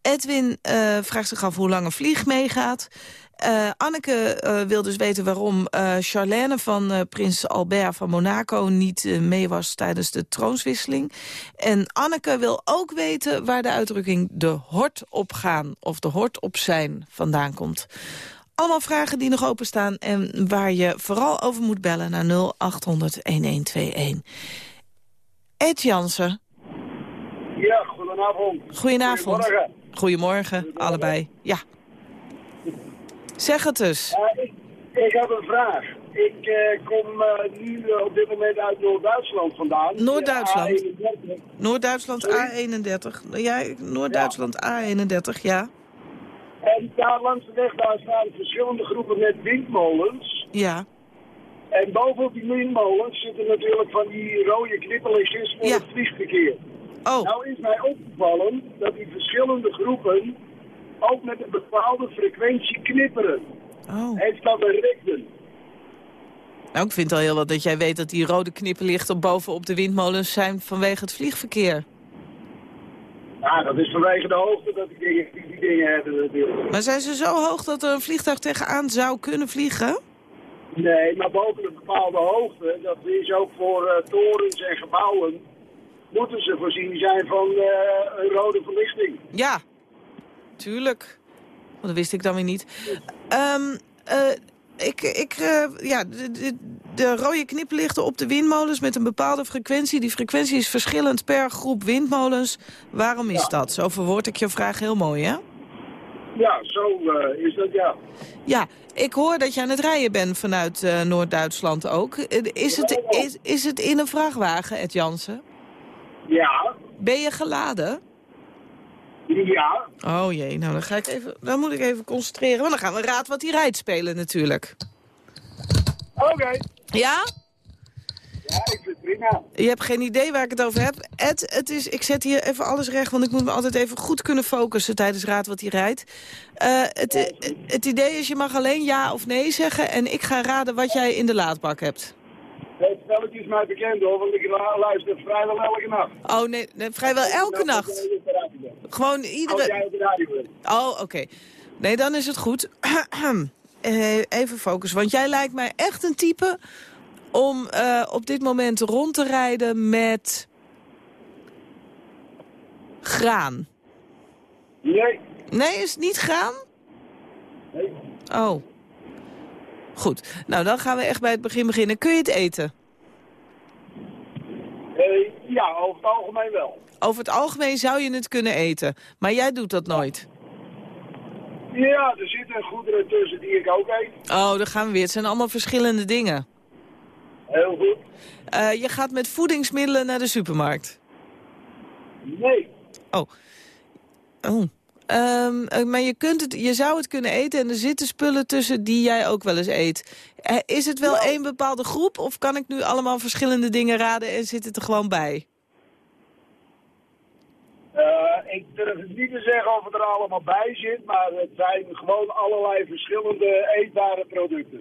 Edwin eh, vraagt zich af hoe lang een vlieg meegaat. Eh, Anneke eh, wil dus weten waarom Charlène van prins Albert van Monaco niet mee was tijdens de troonswisseling. En Anneke wil ook weten waar de uitdrukking de hort op gaan of de hort op zijn vandaan komt. Allemaal vragen die nog openstaan en waar je vooral over moet bellen naar 0800-1121. Ed Jansen. Ja, goedenavond. Goedenavond. Goedemorgen. Goedemorgen, allebei. Ja. Zeg het dus. Eh, ik, ik heb een vraag. Ik eh, kom eh, nu op dit moment uit Noord-Duitsland vandaan. Noord-Duitsland? Ja, A31. Noord-Duitsland Sorry? A31. Ja, Noord-Duitsland A31, ja. En daar langs de weg daar staan verschillende groepen met windmolens. Ja. En bovenop die windmolens zitten natuurlijk van die rode knipperlichtjes voor het vliegverkeer. Oh. Nou is mij opgevallen dat die verschillende groepen ook met een bepaalde frequentie knipperen. Oh. Heeft dat een reden? Nou, ik vind al heel wat dat jij weet dat die rode knipperlichten bovenop de windmolens zijn vanwege het vliegverkeer. Ja, dat is vanwege de hoogte dat die dingen, die, dingen hebben natuurlijk. Maar zijn ze zo hoog dat er een vliegtuig tegenaan zou kunnen vliegen? Nee, maar boven een bepaalde hoogte, dat is ook voor eh, torens en gebouwen, moeten ze voorzien zijn van eh, een rode verlichting. Ja, tuurlijk. Want dat wist ik dan weer niet. Ehm, eh, ik, ik, eh, ja, de, de, de rode knipperlichten op de windmolens met een bepaalde frequentie. Die frequentie is verschillend per groep windmolens. Waarom is dat? Zo verwoord ik je vraag heel mooi, hè? Ja, zo is dat, ja. Ja, ik hoor dat je aan het rijden bent vanuit Noord-Duitsland ook. Is het, is, is het in een vrachtwagen, Ed Jansen? Ja. Ben je geladen? Ja. Oh jee, nou dan, ga ik even, dan moet ik even concentreren. Want dan gaan we Raad wat hij rijdt spelen natuurlijk. Oké. Ja? Ja, ik vind het prima. Je hebt geen idee waar ik het over heb. Ed, het is, ik zet hier even alles recht, want ik moet me altijd even goed kunnen focussen tijdens Raad wat hij rijdt. Eh, het, het idee is, je mag alleen ja of nee zeggen en ik ga raden wat jij in de laadbak hebt. Het spelletje is mij bekend hoor, want ik lu- luister vrijwel elke nacht. Oh nee, nee, vrijwel elke nacht. Gewoon iedere... Bent. Oh, oké. Nee, dan is het goed. Eh, even focussen, want jij lijkt mij echt een type om eh, op dit moment rond te rijden met graan. Nee. Nee, is het niet graan? Nee. Oh. Goed. Nou, dan gaan we echt bij het begin beginnen. Kun je het eten? Eh, ja, over het algemeen wel. Over het algemeen zou je het kunnen eten. Maar jij doet dat nooit. Ja, er zitten goederen tussen die ik ook eet. Oh, daar gaan we weer. Het zijn allemaal verschillende dingen. Heel goed. Eh, je gaat met voedingsmiddelen naar de supermarkt. Nee. Oh. Oh. Ehm, eh, maar je, kunt het, je zou het kunnen eten en er zitten spullen tussen die jij ook wel eens eet. Eh, is het wel één bepaalde groep of kan ik nu allemaal verschillende dingen raden en zit het er gewoon bij? Eh, ik durf het niet te zeggen of het er allemaal bij zit, maar het zijn gewoon allerlei verschillende eetbare producten.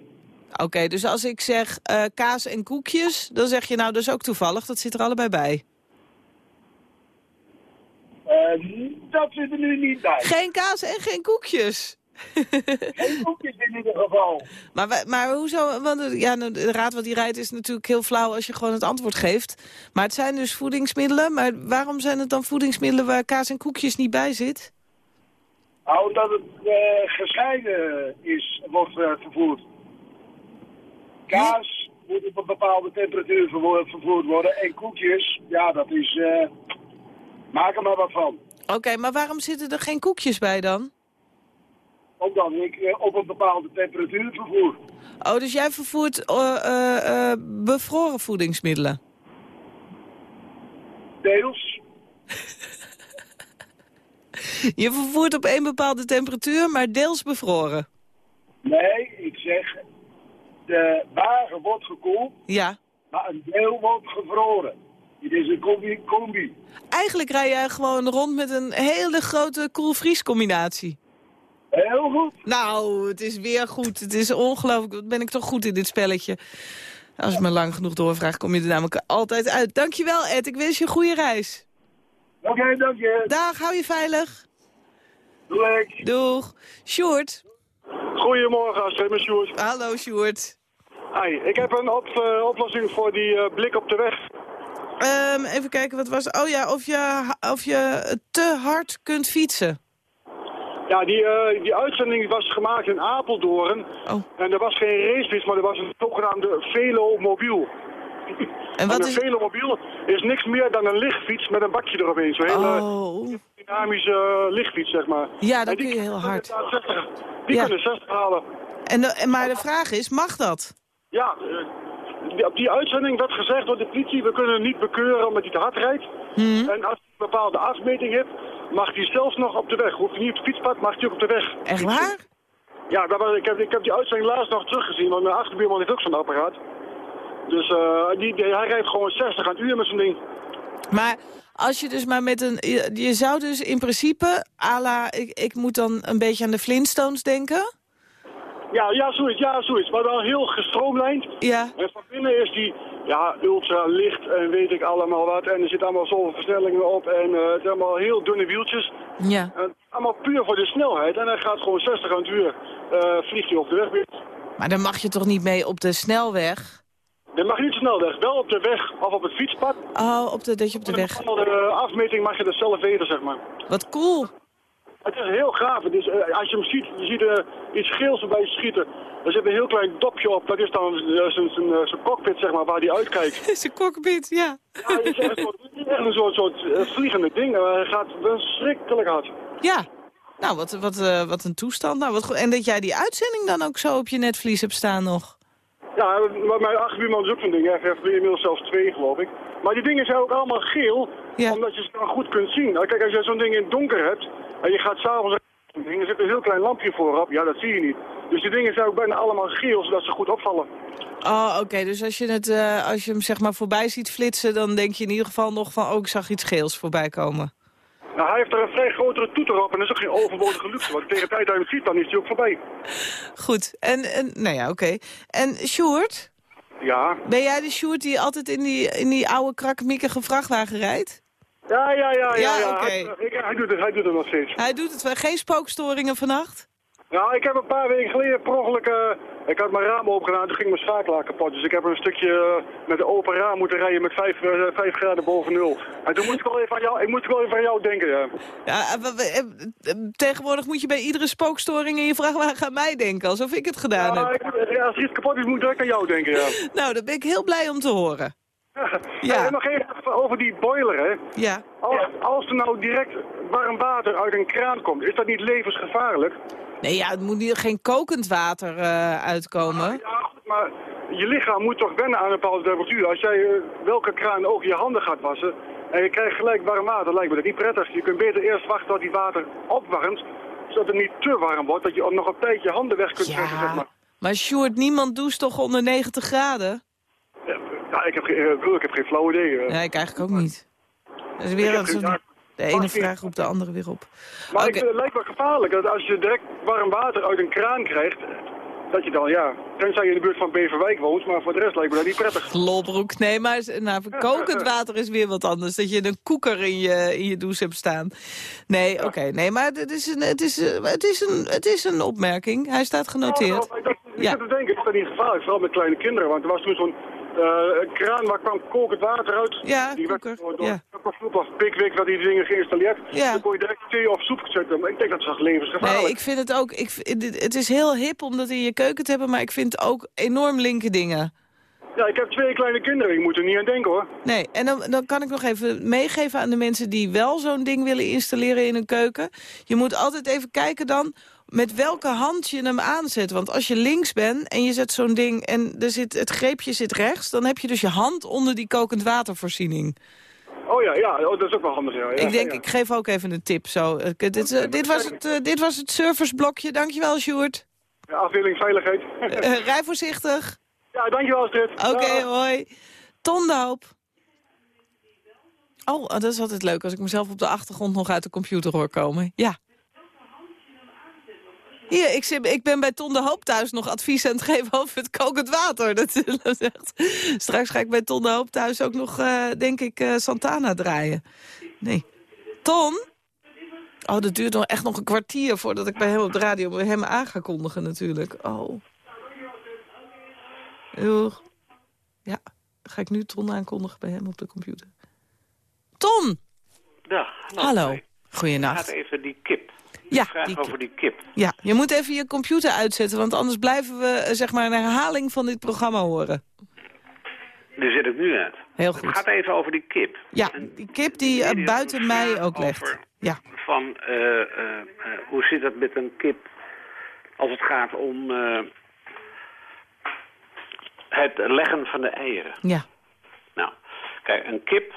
Oké, dus als ik zeg kaas en koekjes, dan zeg je nou dat is ook toevallig, dat zit er allebei bij. Eh, dat zit er nu niet bij. Geen kaas en geen koekjes? Geen koekjes in ieder geval. Maar, maar hoezo? Want eh, ja, nou, de raad wat die rijdt is natuurlijk heel flauw als je gewoon het antwoord geeft. Maar het zijn dus voedingsmiddelen. Maar waarom zijn het dan voedingsmiddelen waar kaas en koekjes niet bij zit? Nou, omdat het eh, gescheiden is, wordt eh, vervoerd. Kaas moet op een bepaalde temperatuur vervoerd worden. En koekjes, ja, dat is... maak er maar wat van. Oké, maar waarom zitten er geen koekjes bij dan? Omdat ik eh, op een bepaalde temperatuur vervoer. Oh, dus jij vervoert eh, bevroren voedingsmiddelen? Deels. Je vervoert op één bepaalde temperatuur, maar deels bevroren? Nee, ik zeg, de wagen wordt gekoeld, Ja. maar een deel wordt gevroren. Het is een combi. combi. Eigenlijk rij jij gewoon rond met een hele grote koelvriescombinatie. Heel goed. Nou, het is weer goed. Het is ongelooflijk. Wat ben ik toch goed in dit spelletje. Als ik me lang genoeg doorvraag, kom je er namelijk altijd uit. Dankjewel, Ed. Ik wens je een goede reis. Oké, dank je. Dag, hou je veilig. Doei. Doeg. Sjoerd. Goedemorgen, Astrid, met Sjoerd. Hallo, Sjoerd. Hi, ik heb een op, eh, oplossing voor die eh, blik op de weg. Ehm, even kijken, wat was... Oh ja, of je, of je te hard kunt fietsen. Ja, die, eh, die uitzending was gemaakt in Apeldoorn. Oh. En er was geen racefiets, maar er was een zogenaamde velomobiel. En wat een is... velomobiel is niks meer dan een lichtfiets met een bakje eromheen. Zo'n hele Oh. dynamische lichtfiets, zeg maar. Ja, En die kun je heel hard. inderdaad 60 Die Ja. kunnen 60 halen. En de, en maar de vraag is, mag dat? Ja, op die uitzending werd gezegd door de politie, we kunnen niet bekeuren omdat hij te hard rijdt. Mhm. En als hij een bepaalde afmeting heeft, mag hij zelfs nog op de weg. Hoeft hij niet op het fietspad, mag hij ook op de weg. Echt waar? Ja, ik, heb, ik heb die uitzending laatst nog teruggezien, want mijn achterbuurman heeft ook zo'n apparaat. Dus eh, die, die- hij rijdt gewoon 60 aan het uur met zijn ding. Maar als je dus maar met een... Je, je zou dus in principe, à la, ik, ik moet dan een beetje aan de Flintstones denken. Ja, ja, zoiets, ja, zoiets. Maar wel heel gestroomlijnd. Ja. En van binnen is die, ja, ultra licht en weet ik allemaal wat. En er zitten allemaal zoveel versnellingen op en eh, het zijn allemaal heel dunne wieltjes. Ja. En allemaal puur voor de snelheid. En hij gaat gewoon 60 aan het uur, eh, vliegt hij op de weg weer. Maar dan mag je toch niet mee op de snelweg? Dan mag je niet snel weg. Wel op de weg of op het fietspad. Oh, op de, dat je op de weg... bepaalde eh, afmeting mag je dat zelf weten, zeg maar. Wat cool. Het is heel gaaf. Het is, eh, als je hem ziet, je ziet eh, iets geels erbij schieten. Er zit een heel klein dopje op. Dat is dan eh, zijn zijn, zijn cockpit, zeg maar, waar hij uitkijkt. is een cockpit, ja. Ja, het is echt, een soort- het is echt een soort, soort vliegende ding. Hij gaat verschrikkelijk hard. Ja. Nou, wat, wat, wat een toestand. Nou, wat. En dat jij die uitzending dan ook zo op je netvlies hebt staan nog. Ja, maar mijn achterbuurman is ook zo'n ding. Hij heeft er inmiddels zelfs twee, geloof ik. Maar die dingen zijn ook allemaal geel, omdat je ze dan goed kunt zien. Nou, Kijk, als je zo'n ding in het donker hebt en je gaat s'avonds er zit een heel klein lampje voorop. Ja, dat zie je niet. Dus die dingen zijn ook bijna allemaal geel, zodat ze goed opvallen. Oh, oké. Dus als je, het, eh, als je hem zeg maar voorbij ziet flitsen... dan denk je in ieder geval nog van... oh, ik zag iets geels voorbij komen. Nou, hij heeft er een vrij grotere toeter op en dat is ook geen overbodige luxe. Want tegen de tijd dat je hem ziet, dan is hij ook voorbij. Goed. En, en nou ja, oké. En Sjoerd? Ja. Ben jij de Sjoerd die altijd in die, in die oude krakkemikkige vrachtwagen rijdt? Ja, ja, ja. ja, Ja. Hij, doet het, hij doet het nog steeds. Hij doet het wel. Geen spookstoringen vannacht? Nou, ik heb een paar weken geleden per ongeluk... eh, ik had mijn raam open gedaan, toen ging mijn schakelaar kapot. Dus ik heb een stukje eh, met een open raam moeten rijden met 5 graden boven nul. En toen moest ik wel even aan jou, ik moest wel even aan jou denken, ja. Ja, eh, eh, eh, tegenwoordig moet je bij iedere spookstoring in je vrachtwagen aan mij denken. Alsof ik het gedaan Ja, heb. ik- ja, als er iets kapot is, moet ik direct aan jou denken, ja. Nou, daar ben ik heel blij om te horen. Ja. En nog even over die boiler, hè. Ja. Als, als er nou direct warm water uit een kraan komt, is dat niet levensgevaarlijk? Nee, ja, het moet niet, geen kokend water eh, uitkomen. Ja, goed, maar je lichaam moet toch wennen aan een bepaalde temperatuur. Als jij eh, welke kraan ook je handen gaat wassen en je krijgt gelijk warm water, lijkt me dat niet prettig. Je kunt beter eerst wachten tot die water opwarmt, zodat het niet te warm wordt, dat je nog op tijd je handen weg kunt trekken, zeg maar. Maar Sjoerd, niemand doucht toch onder 90 graden? Ja, ik heb, geen- eh, ik heb geen flauw idee. eh. Nee, ik eigenlijk ook niet. Dat is weer ja, de ene vraag roept de andere weer op. Maar Oké. ik, vind het lijkt me gevaarlijk dat als je direct warm water uit een kraan krijgt, Dat je dan, ja, tenzij je in de buurt van Beverwijk woont, maar voor de rest lijkt me dat niet prettig. Lolbroek, nee, maar nou, kokend water is weer wat anders. Dat je een koeker in je, in je douche hebt staan. Nee, oké, nee, maar het is, een, het, is, eh, het, is een, het is een opmerking. Hij staat genoteerd. Oh, ik dacht- ik zit te denken, is dat niet gevaarlijk? Vooral met kleine kinderen, want er was toen zo'n eh, een kraan waar kwam kokend water uit. Ja, die werd door, door ja. Of Pickwick, dat die dingen geïnstalleerd. Ja. Dan kon je direct thee of soep zetten. Maar ik denk dat is echt levensgevaarlijk. Nee, ik vind het ook. Ik, het is heel hip om dat in je keuken te hebben, maar ik vind het ook enorm linker dingen. Ja, ik heb twee kleine kinderen, ik moet er niet aan denken hoor. Nee, en dan, dan kan ik nog even meegeven aan de mensen die wel zo'n ding willen installeren in hun keuken. Je moet altijd even kijken dan met welke hand je hem aanzet. Want als je links bent en je zet zo'n ding en er zit, het greepje zit rechts... dan heb je dus je hand onder die kokend watervoorziening. Oh ja, ja, oh, dat is ook wel handig. Ja, ik denk, ja. ik geef ook even een tip. Zo. Eh, dit, dit, was het, eh, dit was het serviceblokje. Dankjewel, Sjoerd. Ja, afdeling veiligheid. Eh, rij voorzichtig. ja, dankjewel Astrid. Oké, Dag. hoi. Ton de Hoop. Oh, dat is altijd leuk als ik mezelf op de achtergrond nog uit de computer hoor komen. Ja. Hier, ik, zit, ik ben bij Ton de Hoop thuis nog advies aan het geven over het kokend water. Dat, dat echt, straks ga ik bij Ton de Hoop thuis ook nog, eh, denk ik, eh, Santana draaien. Nee. Ton? Oh, dat duurt nog echt nog een kwartier voordat ik bij hem op de radio bij hem aan ga kondigen natuurlijk. Oh. Ja, ga ik nu Ton aankondigen bij hem op de computer. Ton! Dag. Hallo. Het Goeienacht. gaat even die kip. Ja, De vraag die over die kip. Ja, je moet even je computer uitzetten, want anders blijven we eh, zeg maar een herhaling van dit programma horen. Die zet ik nu uit. Heel Het goed. gaat even over die kip. Ja, die kip die eh, buiten mij ook legt. Ja. Van, eh, hoe zit het met een kip als het gaat om het leggen van de eieren? Ja. Nou, kijk, een kip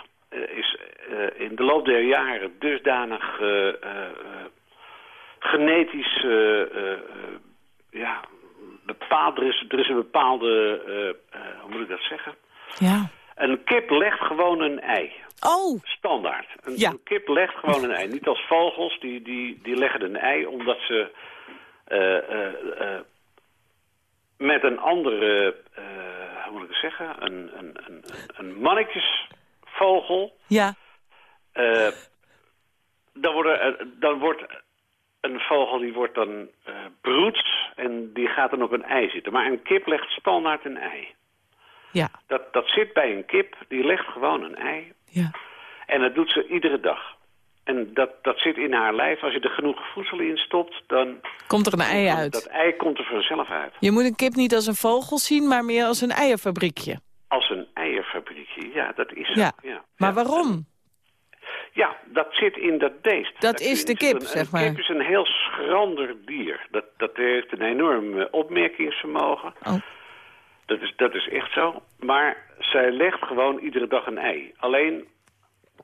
is in de loop der jaren dusdanig genetisch eh, eh, ja, bepaald. Er is, er is een bepaalde, eh, hoe moet ik dat zeggen? Ja. Een kip legt gewoon een ei. Oh! Standaard. Een, Ja. een kip legt gewoon een ei. Niet als vogels, die, die, die leggen een ei omdat ze met een andere, hoe moet ik het zeggen, een, een, een, een- mannetjesvogel, Ja. dan, worden, dan wordt een vogel die wordt dan eh broeds en die gaat dan op een ei zitten. Maar een kip legt standaard een ei. Ja. Dat, dat zit bij een kip, die legt gewoon een ei. Ja. En dat doet ze iedere dag. En dat, dat zit in haar lijf. Als je er genoeg voedsel in stopt, dan... Komt er een ei uit. Dat ei komt er vanzelf uit. Je moet een kip niet als een vogel zien, maar meer als een eierfabriekje. Als een eierfabriekje, ja, dat is. Ja. Ja, Maar waarom? Dat zit in dat beest. Dat is de kip, een, zeg maar. Een kip is een heel schrander dier. Dat, dat heeft een enorm eh, opmerkingsvermogen. Oh. Dat, is, dat is echt zo. Maar zij legt gewoon iedere dag een ei. Alleen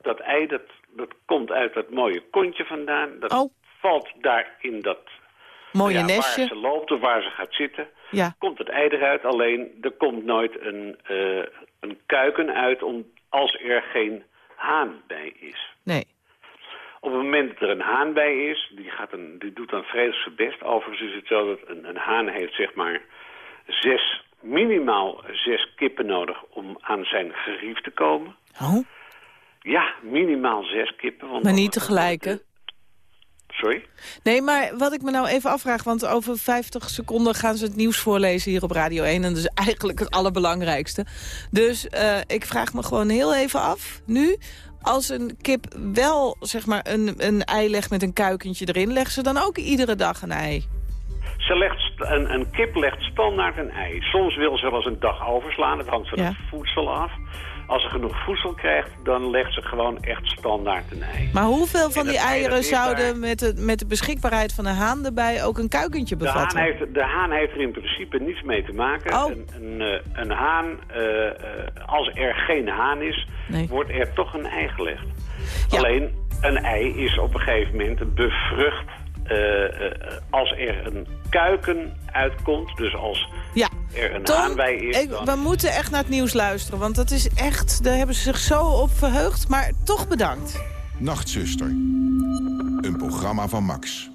dat ei, dat, dat komt uit dat mooie kontje vandaan. Dat valt daar in dat... Oh. Mooie ja, nestje. Waar ze loopt of waar ze gaat zitten. Ja. Komt het ei eruit. Alleen er komt nooit een, eh, een kuiken uit om, als er geen haan bij is. Nee. Op het moment dat er een haan bij is, die, gaat een, die doet dan vredelijk zijn best. Overigens is het zo dat een, een haan heeft zeg maar zes, minimaal zes kippen nodig om aan zijn gerief te komen. Oh, Ja, minimaal zes kippen. Want maar niet tegelijk, hè? Sorry? Nee, maar wat ik me nou even afvraag... want over 50 seconden gaan ze het nieuws voorlezen hier op Radio 1... en dat is eigenlijk het allerbelangrijkste. Dus eh, ik vraag me gewoon heel even af, nu... als een kip wel zeg maar, een, een ei legt met een kuikentje erin... legt ze dan ook iedere dag een ei? Ze legt, een, een kip legt standaard een ei. Soms wil ze wel eens een dag overslaan. Het hangt van Ja. het voedsel af. Als ze genoeg voedsel krijgt, dan legt ze gewoon echt standaard een ei. Maar hoeveel van die eieren zouden met de, met de beschikbaarheid van een haan erbij... ook een kuikentje De haan, bevatten? heeft, de haan heeft er in principe niets mee te maken. Oh. Een, een, eh, een haan, eh, eh, als er geen haan is, Nee. wordt er toch een ei gelegd. Alleen, een ei is op een gegeven moment bevrucht als er een kuiken uitkomt. Dus als Ja. er een Tom, haan bij is, ik- dan... we moeten echt naar het nieuws luisteren. Want dat is echt, daar hebben ze zich zo op verheugd. Maar toch bedankt. Nachtzuster. Een programma van Max.